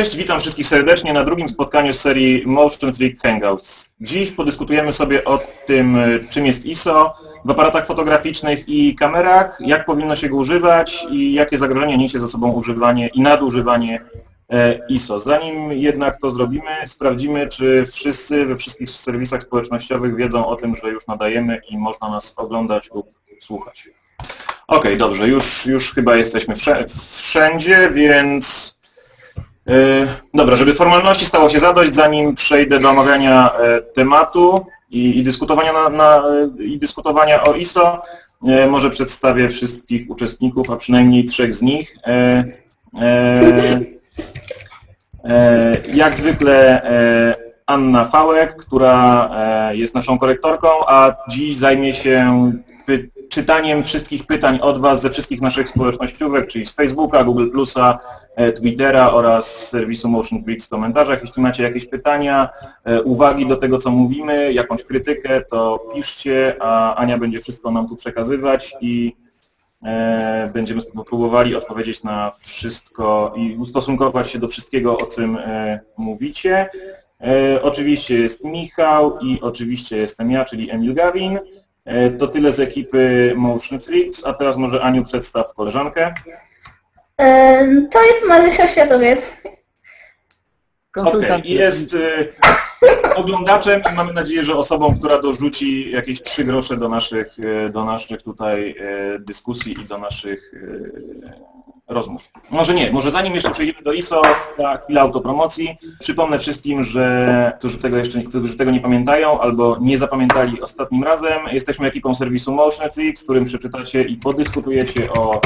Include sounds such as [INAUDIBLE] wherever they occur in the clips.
Cześć, witam wszystkich serdecznie na drugim spotkaniu z serii Motion Freak Hangouts. Dziś podyskutujemy sobie o tym, czym jest ISO w aparatach fotograficznych i kamerach, jak powinno się go używać i jakie zagrożenia niesie za sobą używanie i nadużywanie e, ISO. Zanim jednak to zrobimy, sprawdzimy, czy wszyscy we wszystkich serwisach społecznościowych wiedzą o tym, że już nadajemy i można nas oglądać lub słuchać. Ok, dobrze, już, już chyba jesteśmy wszędzie, więc dobra, żeby formalności stało się zadość, zanim przejdę do omawiania e, tematu i, i dyskutowania, na, na, i dyskutowania o ISO, e, może przedstawię wszystkich uczestników, a przynajmniej trzech z nich. Jak zwykle Anna Fałek, która jest naszą korektorką, a dziś zajmie się czytaniem wszystkich pytań od Was ze wszystkich naszych społecznościówek, czyli z Facebooka, Google+, E, Twittera oraz serwisu Motion Freaks w komentarzach. Jeśli macie jakieś pytania, e, uwagi do tego, co mówimy, jakąś krytykę, to piszcie, a Ania będzie wszystko nam tu przekazywać i e, będziemy próbowali odpowiedzieć na wszystko i ustosunkować się do wszystkiego, o czym mówicie. Oczywiście jest Michał i oczywiście jestem ja, czyli Emil Gawin. To tyle z ekipy Motion Freaks, a teraz może Aniu przedstaw koleżankę. To jest Marysia Światowiec. Konsultant. Okay. Jest y, [LAUGHS] oglądaczem i mamy nadzieję, że osobą, która dorzuci jakieś trzy grosze do naszych, y, do naszych tutaj y, dyskusji i do naszych rozmów. Może nie, może zanim jeszcze przejdziemy do ISO, ta chwila autopromocji. Przypomnę wszystkim, że którzy tego jeszcze którzy tego nie pamiętają albo nie zapamiętali ostatnim razem, jesteśmy ekipą serwisu Motion w którym przeczytacie i podyskutujecie o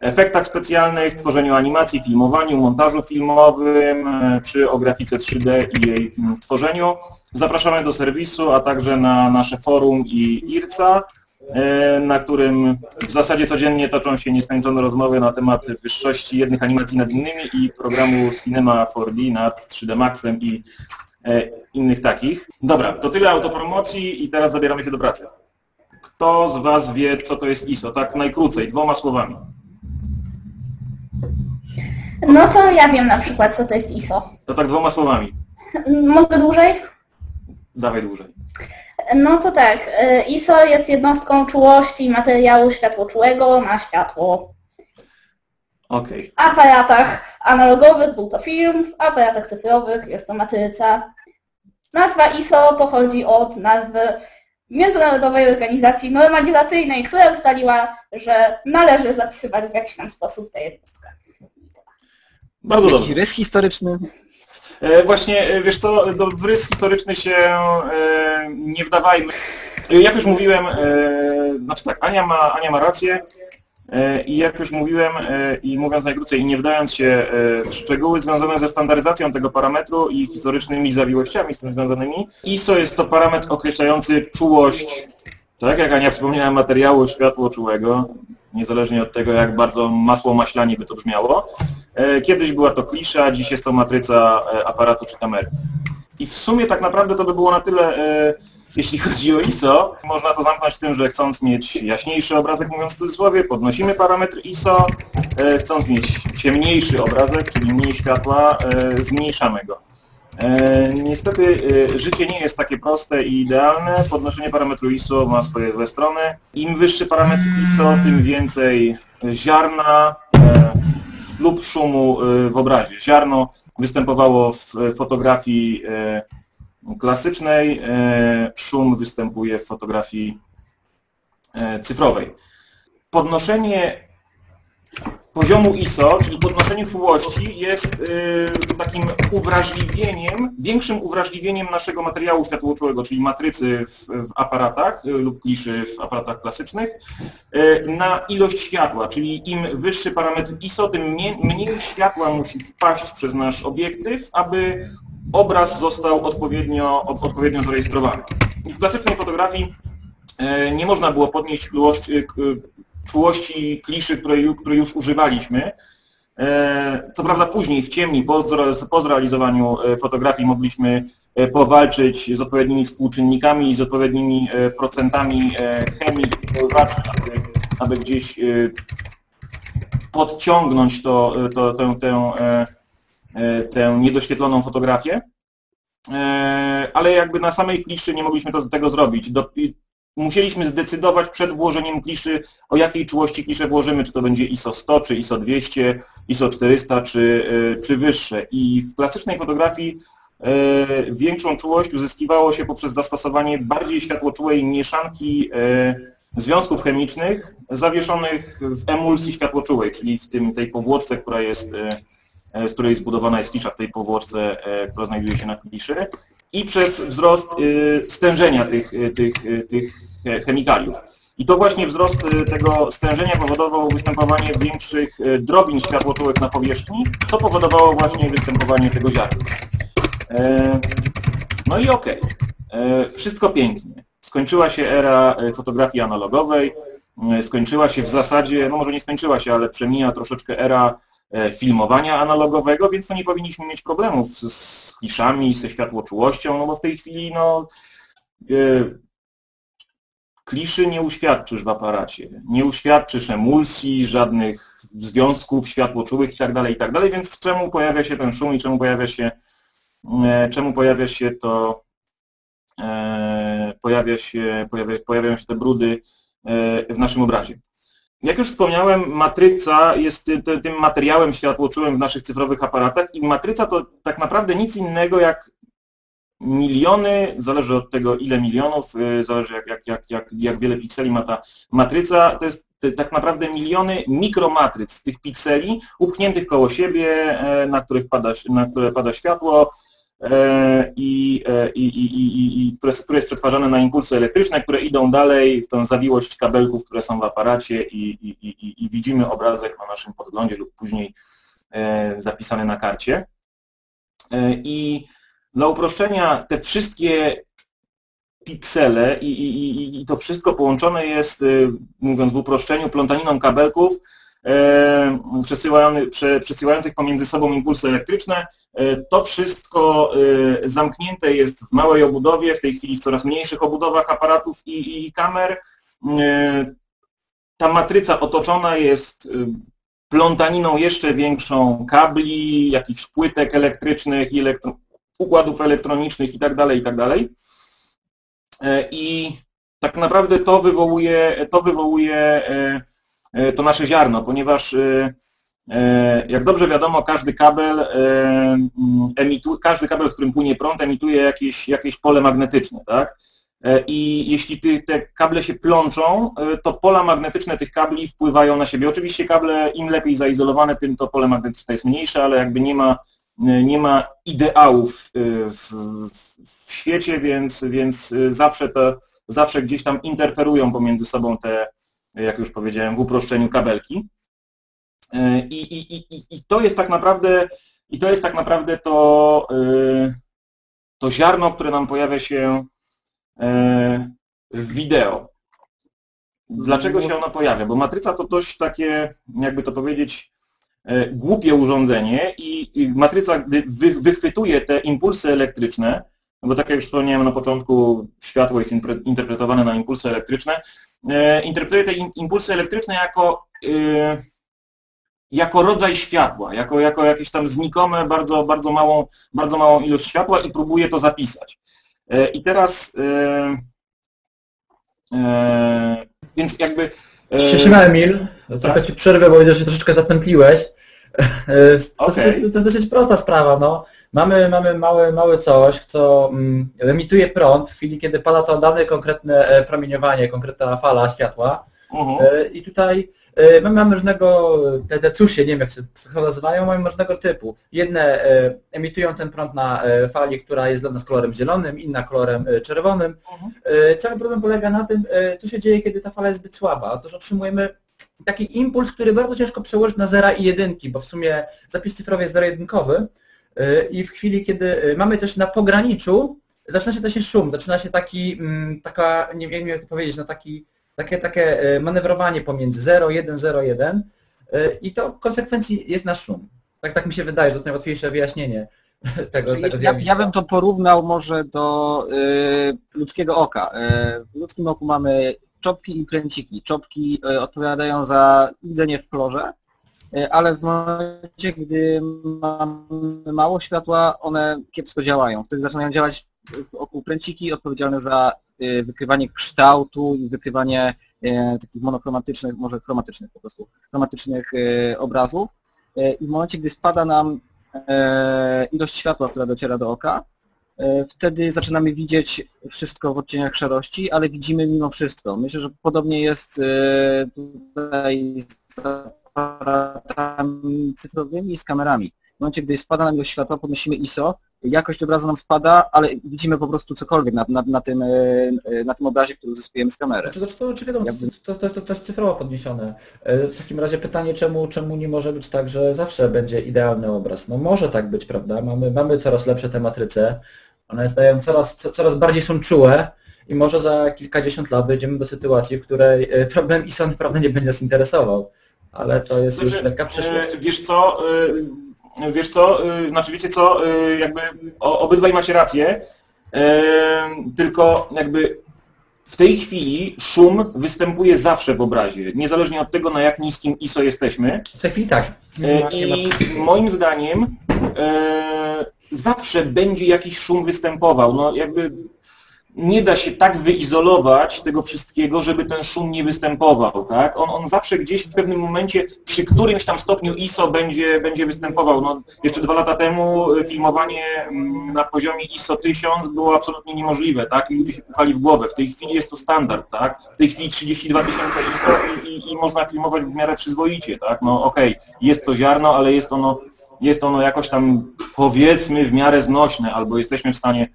efektach specjalnych, tworzeniu animacji, filmowaniu, montażu filmowym, e, czy o grafice 3D i jej tworzeniu. Zapraszamy do serwisu, a także na nasze forum i IRCA, e, na którym w zasadzie codziennie toczą się nieskończone rozmowy na temat wyższości jednych animacji nad innymi i programu Cinema 4D nad 3D Maxem i e, innych takich. Dobra, to tyle autopromocji i teraz zabieramy się do pracy. Kto z Was wie, co to jest ISO? Tak najkrócej, dwoma słowami. No to ja wiem na przykład, co to jest ISO. To tak dwoma słowami. [LAUGHS] Mogę dłużej? Dawaj dłużej. No to tak, y, ISO jest jednostką czułości materiału światłoczułego na światło. Okej. W aparatach analogowych był to film, w aparatach cyfrowych jest to matryca. Nazwa ISO pochodzi od nazwy Międzynarodowej Organizacji Normalizacyjnej, która ustaliła, że należy zapisywać w jakiś tam sposób tę jednostkę. Bardzo Jakiś dobrze. rys historyczny? E, właśnie, e, wiesz co, do w rys historyczny się e, nie wdawajmy. Jak już mówiłem, znaczy tak, Ania ma, Ania ma rację i jak już mówiłem i mówiąc najkrócej i nie wdając się w szczegóły związane ze standaryzacją tego parametru i historycznymi zawiłościami z tym związanymi, ISO jest to parametr określający czułość, tak jak Ania wspomniała, materiału światło czułego, niezależnie od tego, jak bardzo masło maślanie by to brzmiało. E, kiedyś była to klisza, dziś jest to matryca e, aparatu czy kamery. I w sumie tak naprawdę to by było na tyle, e, jeśli chodzi o ISO. Można to zamknąć tym, że chcąc mieć jaśniejszy obrazek, mówiąc w cudzysłowie, podnosimy parametr ISO. Chcąc mieć ciemniejszy obrazek, czyli mniej światła, zmniejszamy go. Niestety życie nie jest takie proste i idealne. Podnoszenie parametru ISO ma swoje złe strony. Im wyższy parametr ISO, tym więcej ziarna, lub szumu w obrazie. Ziarno występowało w fotografii klasycznej, szum występuje w fotografii cyfrowej. Podnoszenie poziomu ISO, czyli podnoszenie czułości jest y, takim uwrażliwieniem, większym uwrażliwieniem naszego materiału światłoczułego, czyli matrycy w, w aparatach y, lub kliszy w aparatach klasycznych, y, na ilość światła, czyli im wyższy parametr ISO, tym mniej światła musi wpaść przez nasz obiektyw, aby obraz został odpowiednio, odpowiednio zarejestrowany. w klasycznej fotografii nie można było podnieść czułość, czułości kliszy, której, której już używaliśmy. E, co prawda później w ciemni, po, po zrealizowaniu e, fotografii mogliśmy e, powalczyć z odpowiednimi współczynnikami i z odpowiednimi procentami chemii, aby, aby gdzieś podciągnąć to, to, tę, tę tę niedoświetloną fotografię, ale jakby na samej kliszy nie mogliśmy to, tego zrobić. Do, musieliśmy zdecydować przed włożeniem kliszy, o jakiej czułości kliszę włożymy, czy to będzie ISO 100, czy ISO 200, ISO 400, czy, e, czy wyższe. I w klasycznej fotografii e, większą czułość uzyskiwało się poprzez zastosowanie bardziej światłoczułej mieszanki e, związków chemicznych zawieszonych w emulsji światłoczułej, czyli w tym, tej powłoczce, która jest, z której zbudowana jest klisza, w tej powłoczce, która znajduje się na kliszy i przez wzrost e, stężenia tych, e, tych, e, tych e, chemikaliów. I to właśnie wzrost tego stężenia powodował występowanie większych drobin światłoczułych na powierzchni, co powodowało właśnie występowanie tego ziarna. E, No i okej, E, wszystko pięknie. Skończyła się era fotografii analogowej, skończyła się w zasadzie, no może nie skończyła się, ale przemija troszeczkę era filmowania analogowego, więc to nie powinniśmy mieć problemów z, z kliszami, ze światłoczułością, no bo w tej chwili no, e, kliszy nie uświadczysz w aparacie, nie uświadczysz emulsji, żadnych związków światłoczułych i tak dalej, i tak więc czemu pojawia się ten szum i czemu pojawia się, e, czemu pojawia się to, e, pojawia się, pojawia, pojawiają się te brudy e, w naszym obrazie. Jak już wspomniałem, matryca jest ty- ty- tym materiałem światłoczułym w naszych cyfrowych aparatach i matryca to tak naprawdę nic innego jak miliony, zależy od tego ile milionów, y, zależy jak, jak, jak, jak, jak wiele pikseli ma ta matryca, to jest tak naprawdę miliony mikromatryc tych pikseli upchniętych koło siebie, e, na, których pada, na które pada światło i, e, i, i, i, i, które, które jest przetwarzane na impulsy elektryczne, które idą dalej w tą zawiłość kabelków, które są w aparacie i, widzimy obrazek na naszym podglądzie lub później e, zapisany na karcie. E, I dla uproszczenia te wszystkie piksele i, to wszystko połączone jest, mówiąc w uproszczeniu, plątaniną kabelków e, prze, przesyłających pomiędzy sobą impulsy elektryczne. E, to wszystko e, zamknięte jest w małej obudowie, w tej chwili w coraz mniejszych obudowach aparatów i, i kamer. E, ta matryca otoczona jest plątaniną jeszcze większą kabli, jakichś płytek elektrycznych, elektro, układów elektronicznych itd., itd. E, I tak naprawdę to wywołuje, to wywołuje e, e, to nasze ziarno, ponieważ e, e, jak dobrze wiadomo, każdy kabel, e, mm, emitu, każdy kabel, w którym płynie prąd, emituje jakieś, jakieś pole magnetyczne, tak? E, I jeśli ty, te kable się plączą, e, to pola magnetyczne tych kabli wpływają na siebie. Oczywiście kable im lepiej zaizolowane, tym to pole magnetyczne jest mniejsze, ale jakby nie ma, nie ma ideałów e, w, w świecie, więc, więc e, zawsze, to, zawsze gdzieś tam interferują pomiędzy sobą te, jak już powiedziałem, w uproszczeniu kabelki. E, I, i, i, i- to jest tak naprawdę, i to jest tak naprawdę to, e, to ziarno, które nam pojawia się e, w wideo. Dlaczego się ono pojawia? Bo matryca to dość takie, jakby to powiedzieć, głupie urządzenie i matryca, gdy wy- wychwytuje te impulsy elektryczne, no bo tak jak już wspomniałem na początku, światło jest interpretowane na impulsy elektryczne, interpretuje te im- impulsy elektryczne jako, e, jako rodzaj światła, jako, jako jakieś tam znikome, bardzo, bardzo, małą, bardzo małą ilość światła i próbuje to zapisać. E, I teraz, e, e, więc jakby... e, Siema Emil, trochę Ci przerwę, bo widzę, że się troszeczkę zapętliłeś. E, To, Okej. jest, to jest dosyć prosta sprawa, no. Mamy, mamy małe, małe coś, co mm, emituje prąd w chwili, kiedy pada to dane konkretne e, promieniowanie, konkretna fala światła. mhm. E, I tutaj e, my mamy różnego, te, te cusie, nie wiem jak się nazywają, mają różnego typu. Jedne emitują ten prąd na fali, która jest dla nas kolorem zielonym, inna kolorem czerwonym. Mhm. Cały problem polega na tym, co się dzieje, kiedy ta fala jest zbyt słaba. Otóż otrzymujemy taki impuls, który bardzo ciężko przełożyć na zera i jedynki, bo w sumie zapis cyfrowy jest zero-jedynkowy i w chwili, kiedy e, mamy też na pograniczu, zaczyna się też szum, zaczyna się taki, mm, taka, nie wiem jak to powiedzieć, no taki, takie, takie e, manewrowanie pomiędzy 0, 1, 0, 1 e, i to w konsekwencji jest nasz szum. Tak, tak mi się wydaje, że to jest najłatwiejsze wyjaśnienie [LAUGHS] tego, tego Ja, zjawiska. ja bym to porównał może do y, ludzkiego oka. Y, w ludzkim oku mamy czopki i kręciki. Czopki y, odpowiadają za widzenie w kolorze, e, ale w momencie, gdy mamy mało światła, one kiepsko działają. Wtedy zaczynają działać wokół pręciki odpowiedzialne za e, wykrywanie kształtu i wykrywanie e, takich monochromatycznych, może chromatycznych po prostu, chromatycznych e, obrazów. E, I w momencie, gdy spada nam e, ilość światła, która dociera do oka, e, wtedy zaczynamy widzieć wszystko w odcieniach szarości, ale widzimy mimo wszystko. Myślę, że podobnie jest e, tutaj z aparatami cyfrowymi i z kamerami. W momencie, gdy spada nam ilość światła, podnosimy ISO, jakość obrazu nam spada, ale widzimy po prostu cokolwiek na, na, na, tym, e, e, na tym obrazie, który uzyskujemy z kamery. Znaczy, to, czy wiadomo, to, to, to, to jest cyfrowo podniesione. E, W takim razie pytanie, czemu, czemu nie może być tak, że zawsze będzie idealny obraz? No może tak być, prawda? Mamy, mamy coraz lepsze te matryce, one stają coraz, co- coraz bardziej są czułe i może za kilkadziesiąt lat dojdziemy do sytuacji, w której problem ISO naprawdę nie będzie nas interesował. Ale to jest już Znaczy, lekka przyszłość. e, wiesz co, e, wiesz co, e, znaczy wiecie co, jakby obydwaj macie rację, tylko jakby w tej chwili szum występuje zawsze w obrazie, niezależnie od tego, na jak niskim ISO jesteśmy. W tej chwili tak. I moim zdaniem zawsze będzie jakiś szum występował. No jakby nie da się tak wyizolować tego wszystkiego, żeby ten szum nie występował, tak? On, on zawsze gdzieś w pewnym momencie przy którymś tam stopniu ISO będzie, będzie występował. No, jeszcze dwa lata temu e, filmowanie mm, na poziomie ISO 1000 było absolutnie niemożliwe, tak? I ludzie się pukali w głowę. W tej chwili jest to standard, tak? W tej chwili 32 tysiące ISO i, i, i można filmować w miarę przyzwoicie, tak? No okej, jest to ziarno, ale jest ono, jest ono jakoś tam powiedzmy w miarę znośne, albo jesteśmy w stanie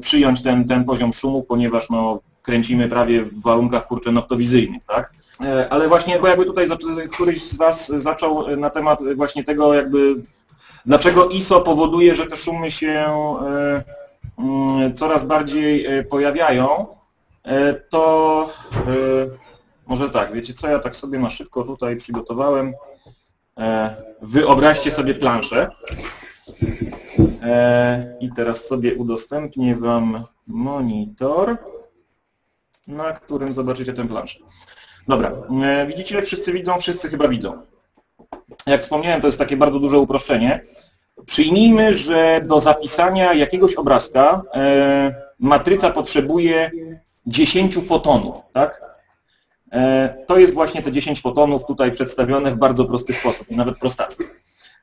przyjąć ten, ten poziom szumu, ponieważ no, kręcimy prawie w warunkach kurczę noktowizyjnych, tak? E, Ale właśnie, bo jakby tutaj któryś z Was zaczął e, na temat e, właśnie tego jakby dlaczego ISO powoduje, że te szumy się e, mm, coraz bardziej e, pojawiają, e, to e, może tak, wiecie co, ja tak sobie na szybko tutaj przygotowałem. E, Wyobraźcie sobie planszę. E, I teraz sobie udostępnię Wam monitor, na którym zobaczycie tę planszę. Dobra, e, widzicie, wszyscy widzą, wszyscy chyba widzą. Jak wspomniałem, to jest takie bardzo duże uproszczenie. Przyjmijmy, że do zapisania jakiegoś obrazka e, matryca potrzebuje 10 fotonów, tak? To jest właśnie te 10 fotonów tutaj przedstawione w bardzo prosty sposób, nawet prostacki.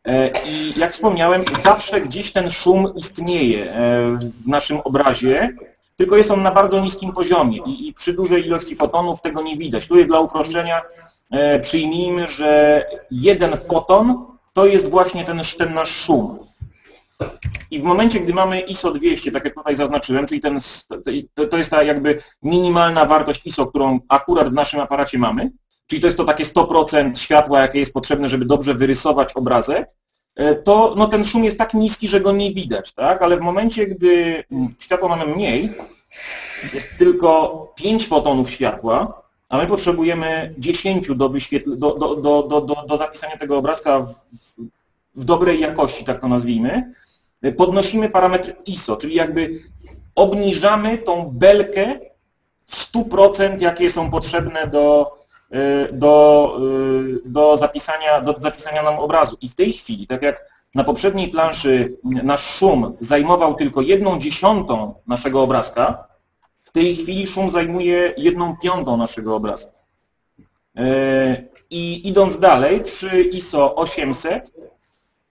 E, I jak wspomniałem, zawsze gdzieś ten szum istnieje e, w naszym obrazie, tylko jest on na bardzo niskim poziomie i, przy dużej ilości fotonów tego nie widać. Tu jest dla uproszczenia e, przyjmijmy, że jeden foton to jest właśnie ten, ten nasz szum. I w momencie, gdy mamy ISO 200, tak jak tutaj zaznaczyłem, czyli ten, to jest ta jakby minimalna wartość ISO, którą akurat w naszym aparacie mamy, czyli to jest to takie 100% światła, jakie jest potrzebne, żeby dobrze wyrysować obrazek, e, to no, ten szum jest tak niski, że go nie widać, tak? Ale w momencie, gdy mm, światła mamy mniej, jest tylko 5 fotonów światła, a my potrzebujemy 10 do, wyświetl- do, do, do, do, do, zapisania tego obrazka w, w dobrej jakości, tak to nazwijmy, e, podnosimy parametr ISO, czyli jakby obniżamy tą belkę w 100%, jakie są potrzebne do, do, y, do, zapisania, do zapisania nam obrazu. I w tej chwili, tak jak na poprzedniej planszy nasz szum zajmował tylko jedną dziesiątą naszego obrazka, w tej chwili szum zajmuje jedną piątą naszego obrazka. Y, I idąc dalej, przy ISO 800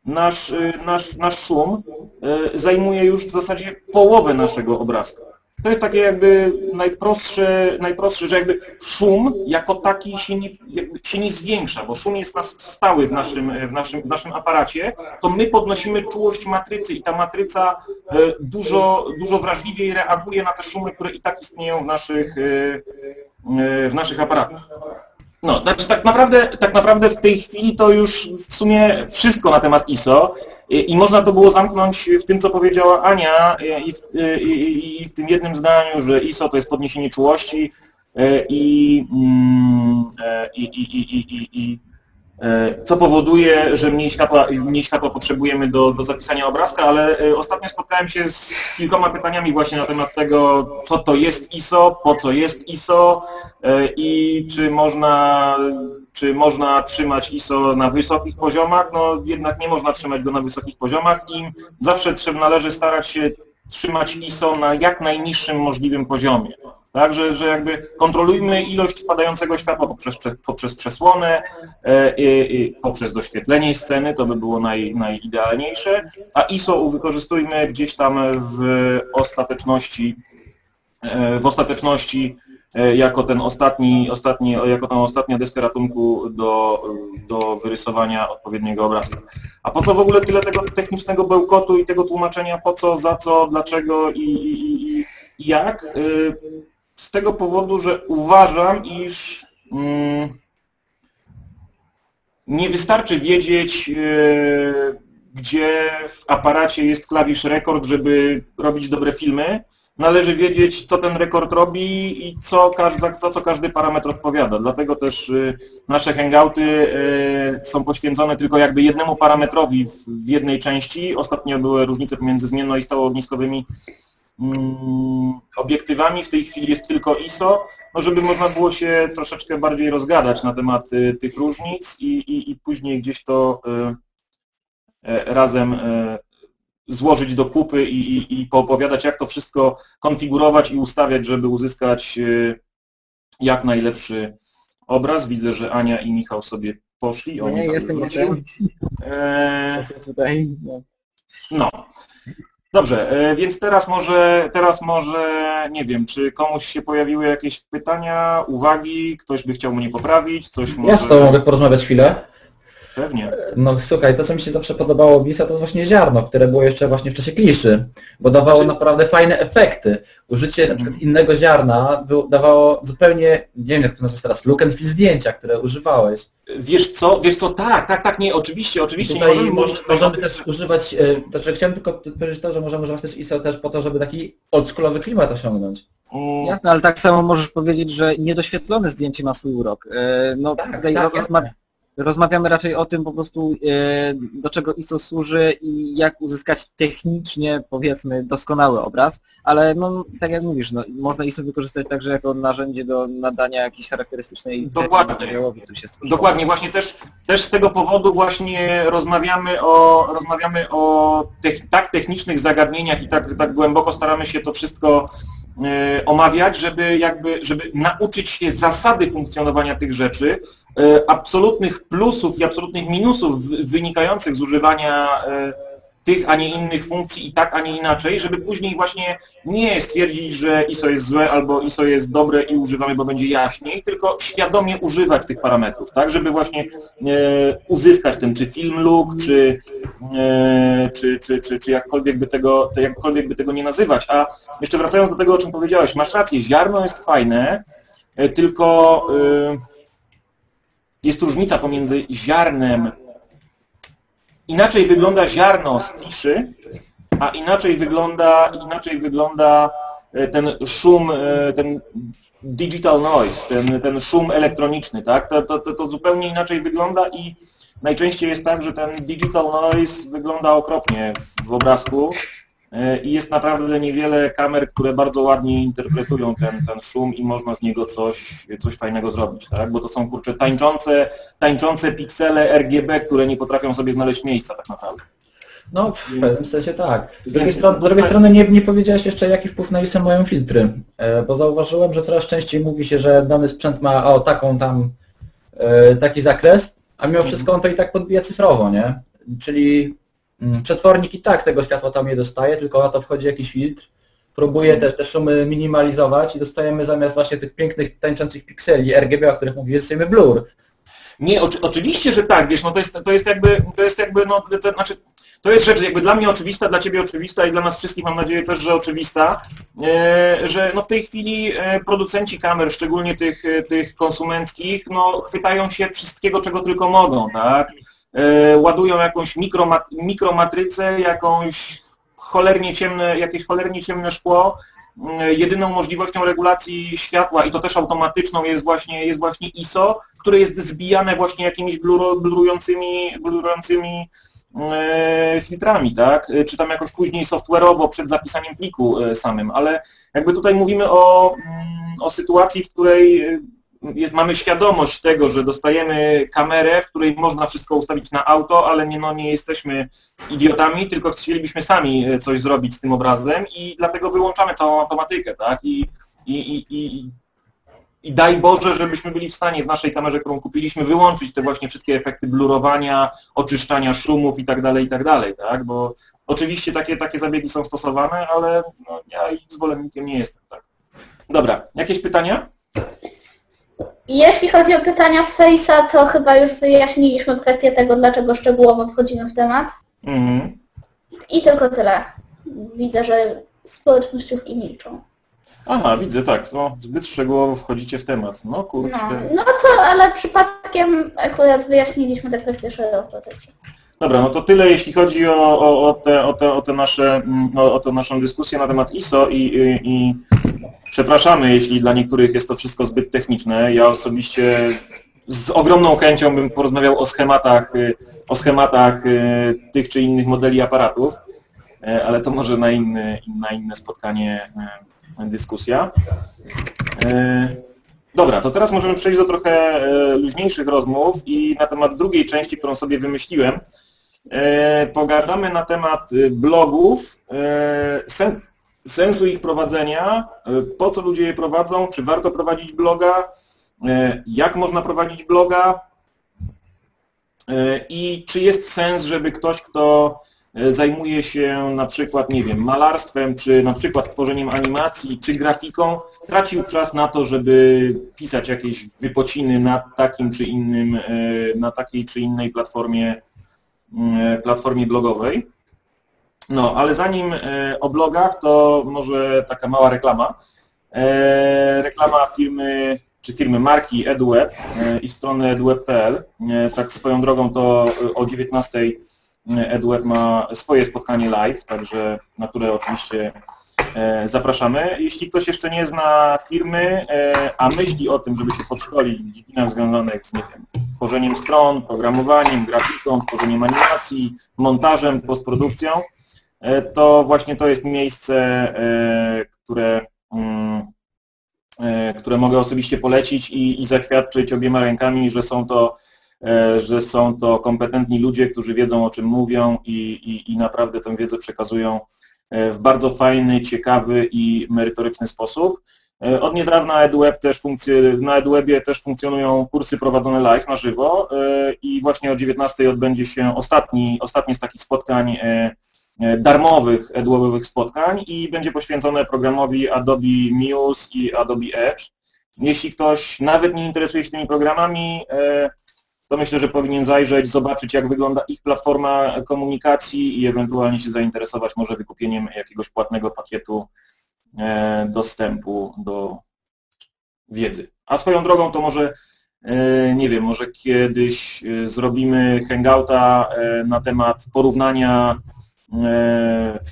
nasz, y, nasz, nasz szum y, zajmuje już w zasadzie połowę naszego obrazka. To jest takie jakby najprostsze, najprostsze, że jakby szum jako taki się nie, się nie zwiększa, bo szum jest nas stały w naszym, w, naszym, w naszym aparacie, to my podnosimy czułość matrycy i ta matryca e, dużo, dużo wrażliwiej reaguje na te szumy, które i tak istnieją w naszych, e, e, w naszych aparatach. No, znaczy tak naprawdę, tak naprawdę w tej chwili to już w sumie wszystko na temat ISO i, i można to było zamknąć w tym, co powiedziała Ania i w, i, i- w tym jednym zdaniu, że ISO to jest podniesienie czułości e, i, mm, e, i, i, e, co powoduje, że mniej światła, mniej światła potrzebujemy do, do zapisania obrazka, ale ostatnio spotkałem się z kilkoma pytaniami właśnie na temat tego, co to jest ISO, po co jest ISO i czy można czy można trzymać ISO na wysokich poziomach, no jednak nie można trzymać go na wysokich poziomach i zawsze trzeba, należy starać się trzymać ISO na jak najniższym możliwym poziomie. Tak, że, że jakby kontrolujmy ilość wpadającego światła poprzez, przez, poprzez przesłonę, e, i, i poprzez doświetlenie sceny, to by było naj, najidealniejsze, a ISO wykorzystujmy gdzieś tam w ostateczności, e, w ostateczności e, jako ten ostatni, ostatni, jako tą ostatnią deskę ratunku do, do wyrysowania odpowiedniego obrazka. A po co w ogóle tyle tego technicznego bełkotu i tego tłumaczenia po co, za co, dlaczego i, i, i, jak? Y, Z tego powodu, że uważam, iż mm, nie wystarczy wiedzieć, gdzie w aparacie jest klawisz rekord, żeby robić dobre filmy. Należy wiedzieć, co ten rekord robi i co, każda, to, co każdy parametr odpowiada. Dlatego też y, nasze hangouty y, są poświęcone tylko jakby jednemu parametrowi w, jednej części. Ostatnio były różnice pomiędzy zmienno i stałoogniskowymi mm, obiektywami. W tej chwili jest tylko ISO, no żeby można było się troszeczkę bardziej rozgadać na temat y, tych różnic i, i, i później gdzieś to razem złożyć do kupy i, i, i poopowiadać, jak to wszystko konfigurować i ustawiać, żeby uzyskać e, jak najlepszy obraz. Widzę, że Ania i Michał sobie poszli. No Oni nie, tam jestem, jestem. E, Tutaj, no. no. Dobrze, e, więc teraz może, teraz może, nie wiem, czy komuś się pojawiły jakieś pytania, uwagi, ktoś by chciał mnie poprawić, coś może... Ja z Tobą mogę porozmawiać chwilę. Pewnie. No słuchaj, to co mi się zawsze podobało w ISA to jest właśnie ziarno, które było jeszcze właśnie w czasie kliszy, bo dawało Znaczy- naprawdę fajne efekty. Użycie na przykład innego ziarna było- dawało zupełnie, nie wiem jak to nazwać teraz, look and feel zdjęcia, które używałeś. Wiesz co, wiesz co, tak, tak, tak, nie, oczywiście, oczywiście. nie Tutaj możemy możemy o- też używać, e, znaczy chciałem tylko powiedzieć to, że możemy używać też ISO też po to, żeby taki oldschoolowy klimat osiągnąć. Mm, Jasne, ale tak samo możesz powiedzieć, że niedoświetlone zdjęcie ma swój urok. E, No Tak, tak, rozma jasne. Rozmawiamy raczej o tym po prostu, e, do czego ISO służy i jak uzyskać technicznie, powiedzmy, doskonały obraz, ale no, tak jak mówisz, no, można ISO wykorzystać także jako narzędzie do nadania jakiejś charakterystycznej Dokładnie. materiałowi, co się stworzyło. Dokładnie, właśnie też, też z tego powodu właśnie rozmawiamy o, rozmawiamy o tech, tak technicznych zagadnieniach i tak, tak głęboko staramy się to wszystko omawiać, żeby jakby, żeby nauczyć się zasady funkcjonowania tych rzeczy, e, absolutnych plusów i absolutnych minusów wy- wynikających z używania e, tych, a nie innych funkcji i tak, a nie inaczej, żeby później właśnie nie stwierdzić, że ISO jest złe albo ISO jest dobre i używamy, bo będzie jaśniej, tylko świadomie używać tych parametrów, tak, żeby właśnie e, uzyskać ten czy film look, czy, e, czy, czy, czy, czy jakkolwiek, by tego, jakkolwiek by tego nie nazywać. A jeszcze wracając do tego, o czym powiedziałeś, masz rację, ziarno jest fajne, e, tylko jest różnica pomiędzy ziarnem inaczej wygląda ziarno z kliszy, a inaczej wygląda, inaczej wygląda e, ten szum, e, ten digital noise, ten, ten szum elektroniczny, tak? To, to, to, to zupełnie inaczej wygląda i najczęściej jest tak, że ten digital noise wygląda okropnie w obrazku i jest naprawdę niewiele kamer, które bardzo ładnie interpretują ten, ten szum i można z niego coś, coś fajnego zrobić, tak? Bo to są kurczę tańczące, tańczące piksele RGB, które nie potrafią sobie znaleźć miejsca tak naprawdę. No, w pewnym sensie tak. Z drugiej strony, z drugiej strony nie, nie powiedziałeś jeszcze, jaki wpływ na ISO mają filtry, e, bo zauważyłem, że coraz częściej mówi się, że dany sprzęt ma o taką tam, e, taki zakres, a mimo wszystko on to i tak podbija cyfrowo, nie? Czyli przetwornik i tak tego światła tam nie dostaje, tylko na to wchodzi jakiś filtr, próbuje też te szumy minimalizować i dostajemy zamiast właśnie tych pięknych tańczących pikseli RGB, o których mówiłeś, dostajemy blur. Nie, oczy, oczywiście, że tak, wiesz, no to jest, to jest jakby, to jest jakby, no, to, znaczy, to jest rzecz jakby dla mnie oczywista, dla Ciebie oczywista i dla nas wszystkich mam nadzieję też, że oczywista, e, że no w tej chwili e, producenci kamer, szczególnie tych, e, tych konsumenckich, no chwytają się wszystkiego, czego tylko mogą, tak? E, ładują jakąś mikromat, mikromatrycę, jakąś cholernie ciemne, jakieś cholernie ciemne szkło, Mm, jedyną możliwością regulacji światła i to też automatyczną jest właśnie, jest właśnie ISO, które jest zbijane właśnie jakimiś bluru, blurującymi, blurującymi e, filtrami, tak? E, Czy tam jakoś później software'owo przed zapisaniem pliku samym, ale jakby tutaj mówimy o, mm, o sytuacji, w której jest, mamy świadomość tego, że dostajemy kamerę, w której można wszystko ustawić na auto, ale nie, no, nie jesteśmy idiotami, tylko chcielibyśmy sami e, coś zrobić z tym obrazem i dlatego wyłączamy całą automatykę, tak? I, i, i, i, i daj Boże, żebyśmy byli w stanie w naszej kamerze, którą kupiliśmy, wyłączyć te właśnie wszystkie efekty blurowania, oczyszczania szumów i tak dalej, i tak dalej, tak? Bo oczywiście takie, takie zabiegi są stosowane, ale no, ja ich zwolennikiem nie jestem, tak? Dobra, jakieś pytania? Jeśli chodzi o pytania z Face'a, to chyba już wyjaśniliśmy kwestię tego, dlaczego szczegółowo wchodzimy w temat. Mhm. I tylko tyle. Widzę, że społecznościówki milczą. Aha, widzę, tak, no, zbyt szczegółowo wchodzicie w temat. No kurczę. No, no to, ale przypadkiem akurat wyjaśniliśmy te kwestie szeroko. Także. Dobra, no to tyle jeśli chodzi o, o, o, te, o, te, o, te nasze, mm, o, o tę naszą dyskusję na temat ISO i, i, i przepraszamy, jeśli dla niektórych jest to wszystko zbyt techniczne. Ja osobiście z ogromną chęcią bym porozmawiał o schematach, y, o schematach y, tych czy innych modeli aparatów, e, ale to może na, inny, na inne spotkanie dyskusja. Dobra, to teraz możemy przejść do trochę luźniejszych rozmów i na temat drugiej części, którą sobie wymyśliłem. E, Pogadamy na temat e, blogów, e, sen, sensu ich prowadzenia, po co ludzie je prowadzą, czy warto prowadzić bloga, jak można prowadzić bloga i czy jest sens, żeby ktoś, kto zajmuje się na przykład, nie wiem, malarstwem, czy na przykład tworzeniem animacji, czy grafiką, tracił czas na to, żeby pisać jakieś wypociny na takim czy innym, na takiej czy innej platformie, platformie blogowej. No, ale zanim e, o blogach, to może taka mała reklama. E, Reklama firmy, czy firmy marki EduWeb e, i strony eduweb.pl. E, Tak swoją drogą to e, o 19 EduWeb ma swoje spotkanie live, także na które oczywiście e, zapraszamy. Jeśli ktoś jeszcze nie zna firmy, e, a myśli o tym, żeby się podszkolić w dziedzinach związanych z nie wiem, tworzeniem stron, programowaniem, grafiką, tworzeniem animacji, montażem, postprodukcją, e, to właśnie to jest miejsce, e, które, mm, e, które mogę osobiście polecić i, i zaświadczyć obiema rękami, że są to e, że są to kompetentni ludzie, którzy wiedzą o czym mówią i, i, i naprawdę tę wiedzę przekazują e, w bardzo fajny, ciekawy i merytoryczny sposób. E, Od niedawna EduWeb też funkcje, na EduWebie też funkcjonują kursy prowadzone live na żywo e, i właśnie o 19 odbędzie się ostatni, ostatnie z takich spotkań e, e, darmowych EduWebowych spotkań i będzie poświęcone programowi Adobe Muse i Adobe Edge. Jeśli ktoś nawet nie interesuje się tymi programami, e, to myślę, że powinien zajrzeć, zobaczyć jak wygląda ich platforma komunikacji i ewentualnie się zainteresować może wykupieniem jakiegoś płatnego pakietu e, dostępu do wiedzy. A swoją drogą to może, e, nie wiem, może kiedyś e, zrobimy hangouta na temat porównania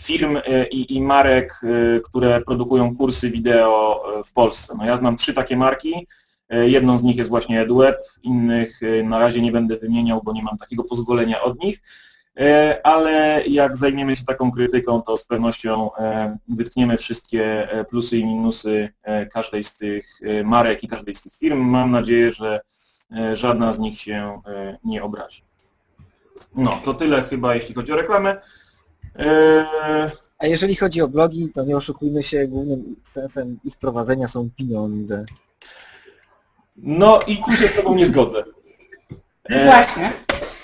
firm i, i marek, które produkują kursy wideo w Polsce. No ja znam trzy takie marki, Jedną z nich jest właśnie EduWeb, innych e, na razie nie będę wymieniał, bo nie mam takiego pozwolenia od nich, E, ale jak zajmiemy się taką krytyką, to z pewnością e, wytkniemy wszystkie e, plusy i minusy e, każdej z tych e, marek i każdej z tych firm. Mam nadzieję, że e, żadna z nich się e, nie obrazi. No, to tyle chyba, jeśli chodzi o reklamę. E, A jeżeli chodzi o blogi, to nie oszukujmy się, głównym sensem ich prowadzenia są pieniądze. No i tu się z Tobą nie zgodzę. E, Właśnie.